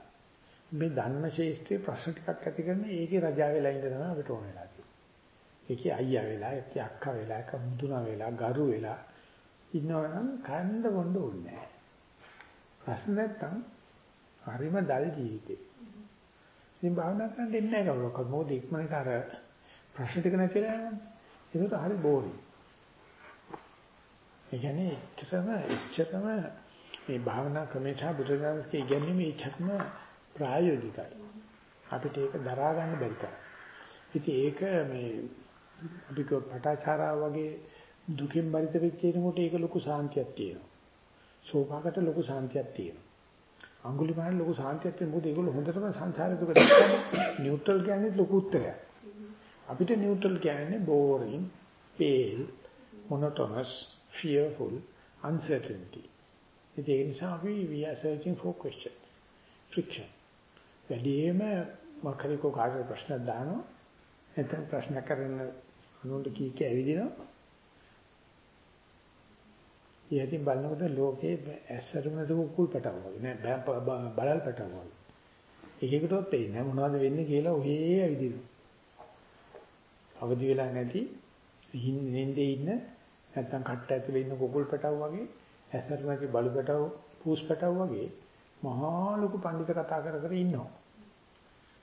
මේ ධර්ම ශේෂ්ත්‍රයේ ප්‍රශ්න ටිකක් ඇති කරන ඒකේ රජා වෙලා ඉන්න තමයි අපිට ඕන වෙලා තියෙන්නේ. ඒකේ අයියා වෙලා, ඒකේ අක්කා වෙලා, ඒක මුදුනා වෙලා, ගරු වෙලා ඉන්නවනම් කන්න බොන්න ඕනේ නැහැ. ප්‍රශ්න නැත්තම් හරිම දල් ජීවිතේ. ඉතින් භාවනා කරන්න දෙන්නේ නැහැ කවුරක්වත්. මොකද ඉක්මනට අර ප්‍රශ්න ටික නැතිලා යනවා. ඒකට හරි බෝරින්. ඒ කියන්නේ එච්චරම එච්චරම මේ භාවනා ක්‍රමේ සහ බුදුරජාණන්ගේ ඉගැන්වීම එච්චරම ප්‍රායෝගිකයි. අපිට ඒක දරා ගන්න බැරි තරම්. ඉතින් ඒක මේ අපි කෝ පටාචාරා වගේ දුකින් බරිත වෙච්ච කෙනෙකුට ඒක ලොකු සාන්තියක් තියෙනවා. ශෝකකට ලොකු සාන්තියක් තියෙනවා. අඟුලිමාල ලොකු සාන්තියක් තියෙන මොකද ඒගොල්ලෝ හොඳටම සංසාරේ දුක දැක්කම නියුට්‍රල් කියන්නේ ලොකු උත්තරයක්. අපිට නියුට්‍රල් කියන්නේ boring, pale, monotonous, fearful, uncertainty. ඒ නිසා අපි we are searching for questions. friction. වැඩිම මොකරි කෝ කාර්ය ප්‍රශ්න දානවා. එතන ප්‍රශ්න කරන අනුන්ට කී කිය ඇවිදිනවා. ඊයකින් බලනකොට ලෝකේ ඇස්සරුම දුකුල් පැටව වගේ නෑ බලල් පැටව වගේ. එකෙකුටවත් පේන්නේ නෑ මොනවද වෙන්නේ කියලා ඔහේ ඇවිදිනවා. අවදි වෙලා නැති නිින්දේ ඉන්න නැත්තම් කට්ට ඇතුලේ ඉන්න කුකුල් පැටව වගේ ඇස්සරුමගේ බලු පැටව පූස් පැටව වගේ මහා ලොකු පඬිත කතා කර කර ඉන්නවා.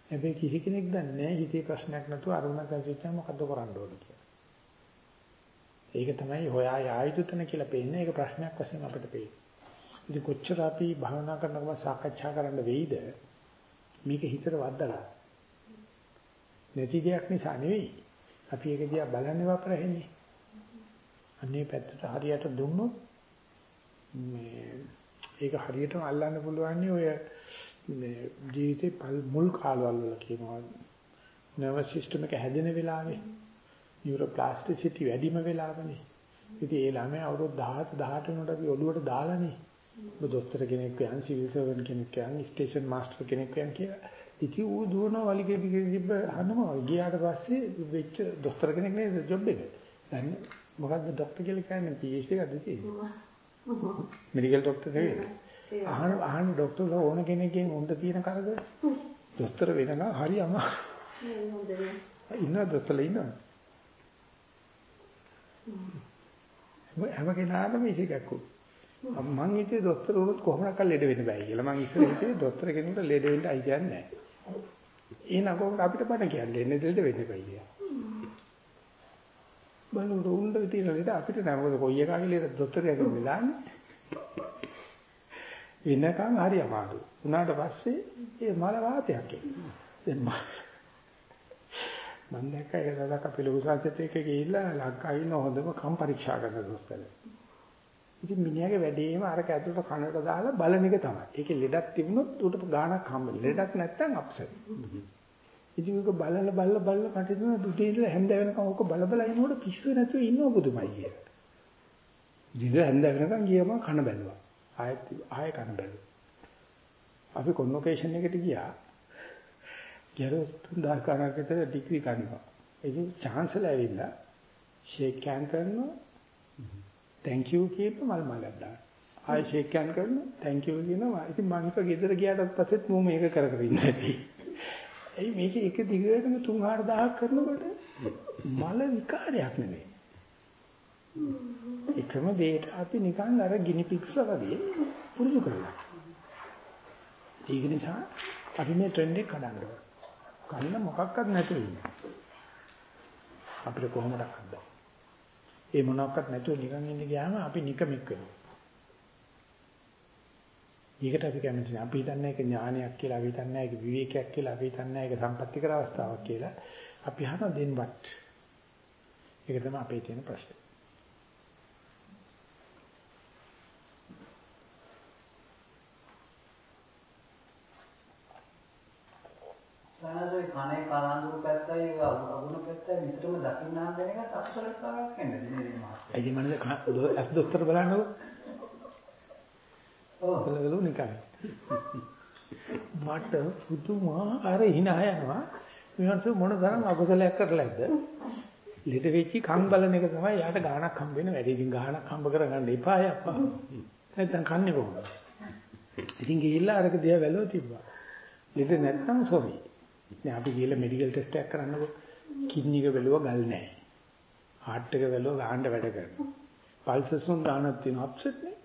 හැබැයි කිසි කෙනෙක් දන්නේ නැහැ හිතේ ප්‍රශ්නයක් නැතුව අරුණක් ඇවිල්ලා මොකද්ද කරන්න ඕනේ කියලා. ඒක තමයි හොයා යායුතුතන කියලා පේන්නේ. ඒක ප්‍රශ්නයක් වශයෙන් අපිට පේන්නේ. ඉතින් කොච්චර අපි භවනා කරනකම සාකච්ඡා කරන්න වෙයිද? මේක හිතට වද්දලා. නැති දෙයක් නිසා නෙවෙයි. අපි ඒක දිහා බලන්නේ වපරහෙන්නේ. අන්නේ පැත්තට හරියට දුන්නොත් මේ ඒක හරියටම අල්ලන්න පුළුවන් ඔය මේ ජීවිතේ මුල් කාලවල වල කියනවා නර්වස් සිස්ටම් එක හැදෙන වෙලාවේ නියුරෝප්ලාස්ටිසිටි වැඩිම වෙලාවනේ. ඉතින් ඒ ළමයා අවුරුදු 17 18 වෙනකොට අපි ඔළුවට දාලානේ. ඔබ දොස්තර කෙනෙක් යන් සිවිල් සර්වන් කෙනෙක් යන් ස්ටේෂන් මාස්ටර් කෙනෙක් යන් කියලා. ඉතින් ඌ දුවන වලිගේ දිගිබ්බ හනවා. ගියාට පස්සේ වෙච්ච දොස්තර කෙනෙක් නේද ජොබ් එක. දැන් මොකද්ද ડોක්ටර් කියලා කියන්නේ PhD එකක්ද තියෙන්නේ? මෙඩිකල් ડોක්ටර් නෙවෙයි. අහන අහන ડોක්ටර්ලා ඕන කෙනෙක්ගෙන් උන්ට තියෙන කරදර. දොස්තර වෙනවා හරි අමාරු. ඉන්න දොස්තරලා ඉන්නවා. හැම කෙනාටම ඉසිකක් උ. මං හිතුවේ දොස්තර වුණොත් කොහොමද ලෙඩ වෙන්න බෑ කියලා. මං ඉස්සෙල්ලා හිතුවේ දොස්තර කෙනෙකුට ලෙඩ වෙන්න අයිතියක් නැහැ. එහෙනම් කොහොමද අපිට බණ කියන්නේ ලෙඩ වෙන්න බෑ කියලා. බලන්න උණ්ඩ තියෙන ලෙඩ අපිට නෑ මොකද කොයි එකාගේ ලෙඩ දොස්තර යකින් වෙලාන්නේ. වෙනකන් හරි අමාරුයි. උනාට පස්සේ ඒ මල වාතයක් එන්නේ. දැන් මම දැක්ක එක දවසක් අපි ලොකු සංසත් එක්ක ගිහිල්ලා ලංකාවේ ඉන්න හොඳම කම් පරීක්ෂා කරන දොස්තර. ඉතින් මිනිහාගේ වැඩේම අර කැතුලට කනට දාලා බලන එක තමයි. ඒකේ ලෙඩක් තිබුණොත් උට ගාණක් හම්බෙන්නේ. ලෙඩක් නැත්තම් අප්සෙට්. ඉතින් ඒක බලලා බලලා බලලා මට දුන දුටේ ඉඳලා හැන්ද වෙනකම් ඕක බල බල ඉනකොට පිස්සු නැතුව ඉන්නව බුදුමයි කියලා. ඉතින් හැන්ද වෙනකන් ගියම කන බැලුවා. ආයෙත් ආයෙ කන බැලුවා. අපි කොන්වොකේෂන් එකට ගියා. ගියරෝ තුන්දා කරකට ඩිග්‍රී ගන්නවා. ඉතින් චාන්සලර් ඇවිල්ලා ෂේක් හෑන්ඩ් කරනවා. thank you කියන මල් මලක් දාන්න. ආයෙ ෂේක් හෑන්ඩ් කරනවා. thank you කියනවා. ඉතින් මං හිතුවා ගෙදර ගියාට පස්සෙත් මම මේක කර කර ඉන්න ඇති. එයි මේක එක දිගටම 3-4000ක් කරනකොට මල විකාරයක් නෙමෙයි. එකම දෙයට අපි නිකන් අර ගිනි පික්ස්ලා වගේ පුරුදු කරලා. ඒක නිසා අපි මේ ට්‍රෙන්ඩ් එක කඩන්න ඕන. කන්න මොකක්වත් නැතුව ඉන්න. අපිට කොහොමද කරන්නේ? ඒ මොනක්වත් නැතුව නිකන් ඉන්න ගියාම අපි නිකමෙක් වෙනවා. ඊකට අපි කැමති නැහැ. අපි හිතන්නේ ඒක ඥානයක් කියලා, අපි හිතන්නේ ඒක විවේකයක් කියලා, අපි හිතන්නේ ඒක සම්පත්‍තිකර අවස්ථාවක් කියලා. අපි හන දෙන්නවත්. ඒක තමයි අපේ තියෙන ප්‍රශ්නේ. සනදේ කනේ කලාඳුරු පැත්තයි අගුණ පැත්තයි නිතරම දකින්න හදන එක අක්ෂරතාවක් නෙමෙයි මේ මාත්. ඒ කියන්නේ අස් දොස්තර බලන්නකො. ඔව්. බලලු නිකන්. මට පුදුමාකාර hina යනවා. මිනිස්සු මොන තරම් අකුසලයක් කරලාද? ලිට වෙච්චි කන් බලන එක තමයි යාට ගාණක් හම්බ වෙන වැඩි. ඉතින් ගාණක් හම්බ කරගන්න එපා යප්පා. නැත්තම් කන්නේ කොහොමද? ඉතින් ගිහිල්ලා අරක දිහා බැලුවා තිබ්බා. ලිට නැත්තම් සෝරි. දැන් අපි ගිහලා මෙඩිකල් ටෙස්ට් එකක් කරන්නකො කිඩ්නි එක බැලුවා ගල් නැහැ. හાર્ට් එක බැලුවා ගාන්න වැඩ කරනවා. පල්සස් උන් දානක් තියෙනවා අප්සෙට් නේ.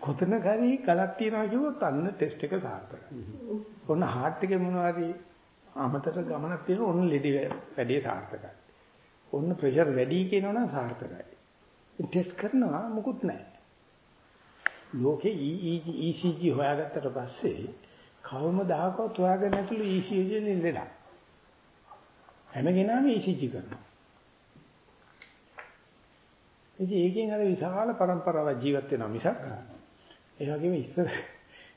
කොතන කරි ගලක් තියනවා කිව්වොත් අන්න ටෙස්ට් එක සාර්ථකයි. ඔන්න හાર્ට් එකේ මොනවා හරි අමතර ගමනක් තියෙනවා ඔන්න ලෙඩි වැඩි සාර්ථකයි. ඔන්න ප්‍රෙෂර් වැඩි කියනවනම් සාර්ථකයි. ටෙස්ට් කරනවා මොකුත් නැහැ. ලෝකේ ECG හොයාගත්තට පස්සේ කවමදාකවත් හොයාගෙන නැතුළු ECG නෙල්ලෙලා. හැම කෙනාම ECG කරනවා. ඉතින් ඒකෙන් අර විශාල પરම්පරාවක් ජීවත් වෙනවා මිසක් ඒ වගේම ඉස්සර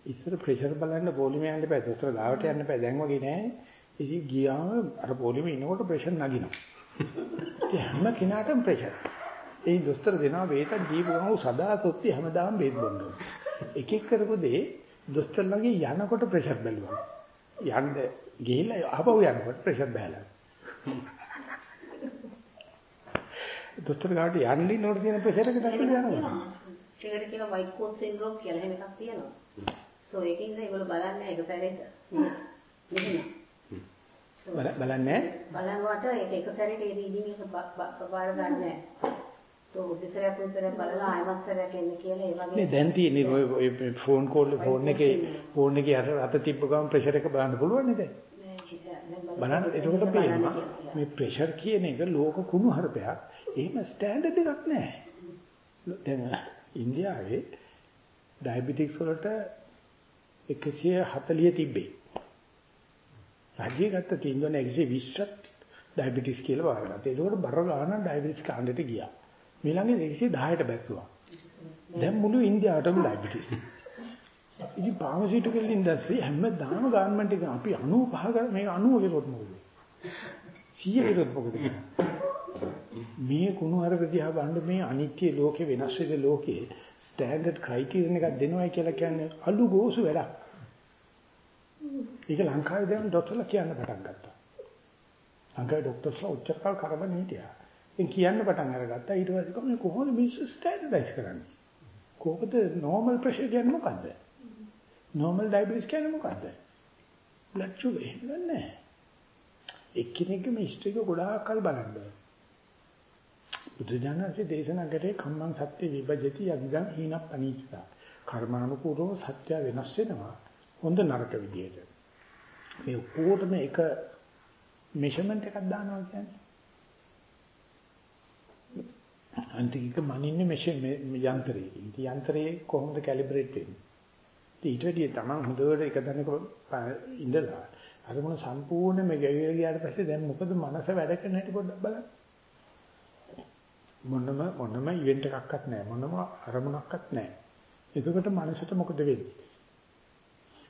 ඉස්සර ප්‍රෙෂර් බලන්න පොලිමේ යන්න බෑ. දොස්තර ගාවට යන්න බෑ. දැන් වගේ නෑ. ඉතින් ගියාම අර පොලිමේ ඉනකොට ප්‍රෙෂර් නගිනවා. ඉතින් හැම කෙනාටම ප්‍රෙෂර්. ඒ දොස්තර දෙනවා වේත දීපු ගමන් සදා තොත්ති හැමදාම බේත් බොන්න. එක එක කරපු දේ දොස්තර ළඟ යනකොට ප්‍රෙෂර් බැලුවා. යන්න ගිහිල්ලා ආපහු යනකොට ප්‍රෙෂර් බැලලා. දොස්තර ගාවට යන්න ඉන්නකොට තියෙන ප්‍රෙෂර් එක දැක්කද යනවා. ඒකට කියන වයිට් කෝට් සින්ඩ්‍රෝම් කියලා එහෙම එකක් තියෙනවා. සෝ ඒකින්ද ඒගොල්ලෝ බලන්නේ ඒක සැරේට. මෙහෙම. බලන්නේ බලනකොට ඒක එක සැරේට ඒ රීඩින් එක බාර ගන්න නැහැ. සෝ දෙසරයක් තුන්සරයක් බලලා ආයමස්සරයක් එන්න කියලා ඒ වගේ නේ දැන් තියෙන්නේ ඔය ෆෝන් කෝල් ෆෝන් එකේ ෆෝන් එකේ අර අත තිබ්බ ගමන් ප්‍රෙෂර් එක බලන්න පුළුවන් නේද? බලන්න එතකොට පේනවා මේ ප්‍රෙෂර් කියන එක ලෝක කුණු හරපයක්. එහෙම ස්ටෑන්ඩඩ් එකක් නැහැ. දැන් ඉන්දියාවේ ඩයබටික්ස් වලට 140 තිබ්බේ. රාජ්‍ය ගත්ත තීන්දුවනේ 120ක් ඩයබටික්ස් කියලා බාරගත්තා. ඒකෝට බර ගන්න ඩයබටික්ස් කාණ්ඩයට ගියා. මේ ළඟ 110ට බැස්සුවා. දැන් මුළු ඉන්දියාවටම ඩයබටිස්. ඉතින් ෆාමසිටිකල් ඉන්ඩස්ට්‍රි හැමදාම ගවර්න්මන්ට් එක අපි 95 කර මේක 90 කෙරුවොත් මොකද? 100 කෙරුවොත් මොකද? මේ කුණු හරක දිහා බලන්න මේ අනිත්‍ය ලෝකේ වෙනස් වෙද ලෝකේ ස්ටෑන්ඩඩ් ක්‍රයිටීරියන් එකක් දෙනවයි කියලා කියන්නේ අලු ගෝසු වැඩක්. ඒක ලංකාවේ දැන් ඩොක්ටර්ලා කියන්න පටන් ගත්තා. ලංකාවේ ඩොක්ටර්ස්ලා උච්ච කල් කරබන් හිටියා. ඉතින් කියන්න පටන් අරගත්තා. ඊට පස්සේ කොහොමද කොහොමද මිනිස්සු ස්ටෑන්ඩඩයිස් කරන්නේ? කොහොමද normal pressure කියන්නේ මොකද්ද? normal diabetes කියන්නේ මොකද්ද? blood sugar එහෙම නැහැ. එක්කෙනෙක්ගේ මේ හිස්ටරි එක ගොඩාක් කල් බලන්න ඕනේ. බුදුජානකසේ දේශනා කරේ කම්මං සත්‍ය විභජති යදිදං හීන පනීචා කර්මානුකූලව සත්‍ය වෙනස් වෙනවා. හොඳ නරක විදියට. මේ ඔක්කොටම එක මෙෂර්මන්ට් එකක් දානවා කියන්නේ. අන්තික මනින්නේ මැෂින් යන්ත්‍රයේ. ඉතින් යන්ත්‍රයේ කොහොමද කැලිබ්‍රේට් වෙන්නේ? ඊට වැඩිය තමන් හොඳට එක දණක ඉඳලා අරමුණ සම්පූර්ණයෙන්ම ගෙවිලා ගියාට පස්සේ දැන් මොකද මනස වැඩ කරන හැටි පොඩ්ඩක් බලන්න. මොනම මොනම ඉවෙන්ට් එකක්වත් නැහැ. මොනම අරමුණක්වත් නැහැ. එතකොට මනසට මොකද වෙන්නේ?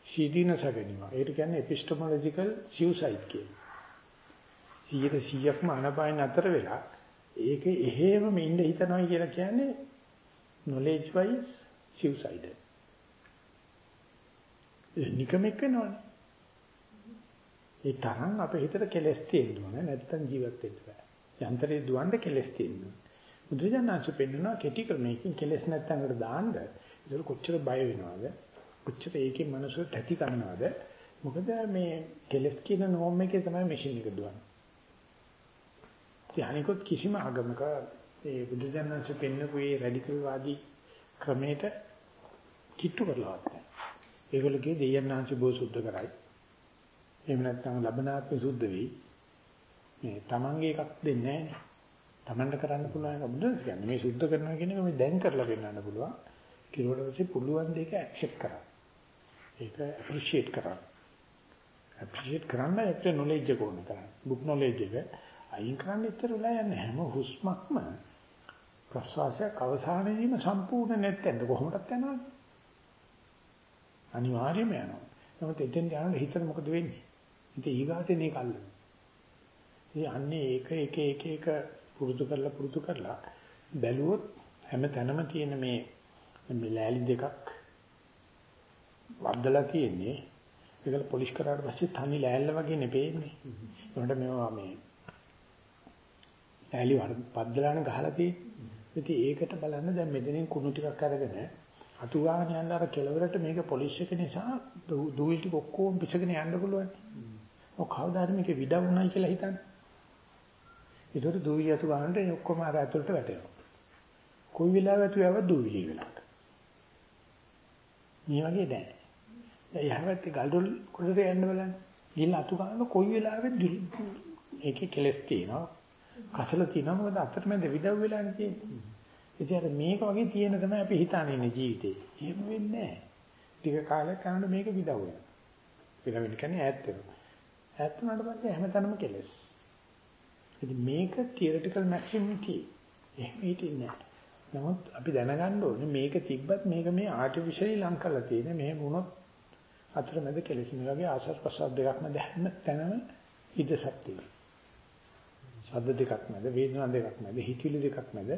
සීදීනස වෙනවා. ඒකට කියන්නේ එපිස්ටමොලොජිකල් සියුසයිඩ් කියලා. 100%ක්ම අනපායන අතර වෙලා ඒක එහෙමම ඉන්න හිතනවා කියලා කියන්නේ knowledge wise suicidal. නිකමෙක් වෙනවනේ. ඒ තරම් අපේ හිතට කෙලස් තියෙන්න ඕනේ නැත්තම් ජීවත් වෙන්න බෑ. යන්ත්‍රේ දුවන්න කෙලස් තියෙන්න ඕනේ. බුදුජානනාංශ පෙන්වනවා කෙටි ක්‍රමයකින් කෙලස් නැත්තම් අර දාන්න ඒක කොච්චර බය වෙනවද? කොච්චර ඒකේ මනස තැති ගන්නවද? මොකද මේ කෙලස් කියන නෝම් එකේ තමයි මැෂින් එක දුවන්නේ. ධානිකොත් කිසිම ආගමක ඒ බුදුජානනාංශ පෙන්වපු මේ රැඩිකල් වාදී ක්‍රමයට කිට්ටු කරලවත් නැහැ. ඒගොල්ලෝගේ දෙයයන්ාංශ බෝ සුද්ධ කරයි. එහෙම නැත්නම් ලබනාත්ම සුද්ධ වෙයි. මේ Tamange එකක් දෙන්නේ නැහැ. Tamanට කරන්න පුළුවන් එක බුදුන් කියන්නේ මේ සුද්ධ කරනවා කියන එක මේ දැන් කරලා පෙන්නන්න පුළුවන්. කිරුවට පස්සේ පුළුවන් දෙයක ඇක්සෙප්ට් කරා. ඒක ඇප්‍රීෂিয়েට් කරා. ඇප්‍රීෂিয়েට් කරන්න ඒකට නොලෙජ් එක ඕන කරන්නේ. බුක් නොලෙජ් එක අයින් කරන්න ඉතර වෙලා යන්නේ හැම හුස්මක්ම ප්‍රසවාසයක් අවසානයේදීම සම්පූර්ණ නැත්නම් කොහොමදත් යනවද? අනිවාර්යයෙන්ම යනවා. නමුත් එතෙන් යනකොට හිතට මොකද වෙන්නේ? ඉතින් ඊගාටේ මේක අල්ලන. ඉතින් අන්නේ ඒක එක එක එක පුරුදු කරලා පුරුදු කරලා බැලුවොත් හැම තැනම තියෙන මේ මේ ලෑලි දෙකක් වද්දලා තියෙන්නේ ඒකල පොලිෂ් කරාට පස්සේ තනි ලෑල්ල වගේ නෙපෙන්නේ. ඒකට මේවා මේ ලෑලි වද්දලාන ගහලා තියෙන්නේ. ඉතින් ඒකට බලන්න දැන් මෙතනින් කුණු ටිකක් අරගෙන අතු ගන්න යන අර කෙලවරට මේක පොලිෂ් එක නිසා දූවිලි ටික ඔක්කොම පිසගෙන යන්න පුළුවන්. ඔව් කවදාද මේක විඩවුණයි කියලා හිතන්නේ. ඒතර දූවිලි අතු ගන්නට ඔක්කොම අර ඇතුළට වැටෙනවා. කොයි වෙලාවක යව දූවිලි වෙලාවට. මේ වගේ දැන්. දැන් යහවත් ගල්ඩොල් කුඩට යන්න බලන්න. ගිහින් අතු ගන්න කොයි වෙලාවෙත් ඒකේ කෙලස් තියෙනවා. කසල තියෙනවා මොකද අතරමැද විඩව් වෙලානේ තියෙන්නේ. ඉතින් අර මේක වගේ තියෙන තමයි අපි හිතානේ ඉන්නේ ජීවිතේ. එහෙම වෙන්නේ නැහැ. ටික කාලයක් යනකොට මේක විදව වෙනවා. පිරමිඩ් කියන්නේ ඈත් වෙනවා. ඈත් වුණාට පස්සේ හැමතැනම කෙලස්. ඉතින් මේක තියරිටිකල් මැක්සිමිටි. එහෙම හිටින්නේ නැහැ. නමුත් අපි දැනගන්න ඕනේ මේක තිබ්බත් මේක මේ ආටිෆිෂියලි ලං කරලා තියෙන. මෙහෙම වුණොත් අතරමැද කෙලෙසින වගේ ආසස් ප්‍රසාද දෙකක් මැද හැම තැනම හිදසක් තියෙනවා. ශබ්ද දෙකක් මැද වේදනා දෙකක් මැද හිතිලි දෙකක් මැද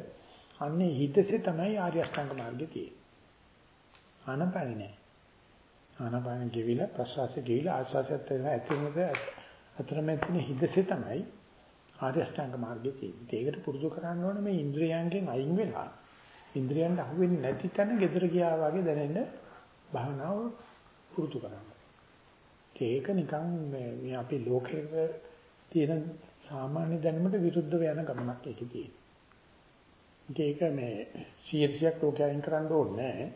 අන්නේ හිතසේ තමයි ආර්ය අෂ්ටාංග මාර්ගය තියෙන්නේ. ආනපානෙ නෑ. ආනපානෙ ගෙවිලා ප්‍රසවාසය ගෙවිලා ආස්වාසයත් වෙන ඇතුළත අතරමැදින හිතසේ තමයි ආර්ය අෂ්ටාංග මාර්ගය තියෙන්නේ. ඒකට පුරුදු කරන්න ඕනේ මේ ඉන්ද්‍රියයන්ගෙන් අයින් වෙලා ඉන්ද්‍රියයන්ට අහු වෙන්නේ නැති තැන gedara ගියා වගේ දැනෙන්න භාවනාව පුරුදු කරන්න. ඒක නිකන් මේ අපි ලෝකයේ තියෙන සාමාන්‍ය දැනුමට විරුද්ධව යන ගමනක් ඒකේ තියෙන්නේ. ඒක මේ 100ක් ලෝකයෙන් කරන්න ඕනේ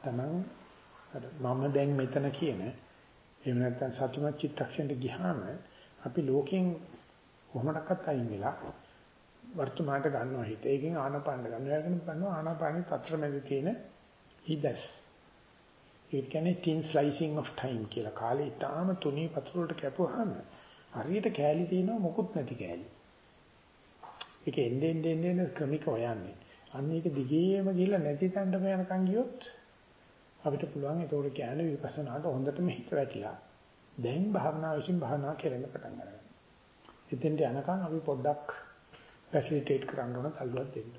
තමන් අර මම දැන් මෙතන කියන එහෙම නැත්නම් සතුටුමත් චිත්තක්ෂණයට ගියාම අපි ලෝකෙන් කොහොමඩක්වත් අයින් වෙලා වර්තමානට ගන්නවා හිත. ඒකෙන් ආනාපාන ගන්නවා. ඒකෙන් ගන්නවා ආනාපානෙ පත්‍රමැද තියෙන හිදස්. ඒ කියන්නේ thin slicing of time කියලා. කාලේ ඊටාම තුනී පතුරු වලට කැපුවාම හරියට කෑලි තියෙනවා මොකුත් නැති කෑලි. ඒක එන්නේ එන්නේ එන්නේ ක්‍රමික හොයන්නේ. අන්න ඒක දිගේම ගිහිල්ලා නැති තැනටම යනකම් ගියොත් අපිට පුළුවන් ඒතකොට කියන්නේ විපස්සනාට හොඳටම හිත වැටිලා. දැන් භාවනා විශ්ින් භාවනා කරන්න පටන් ගන්නවා. එතෙන්ට යනකම් අපි පොඩ්ඩක් ෆැසිලිටේට් කරන්න ඕන තල්ලුවක් දෙන්න.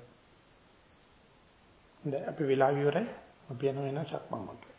දැන් අපි වෙලාව ඉවරයි. අපි යනවා එන සක්මන් වලට.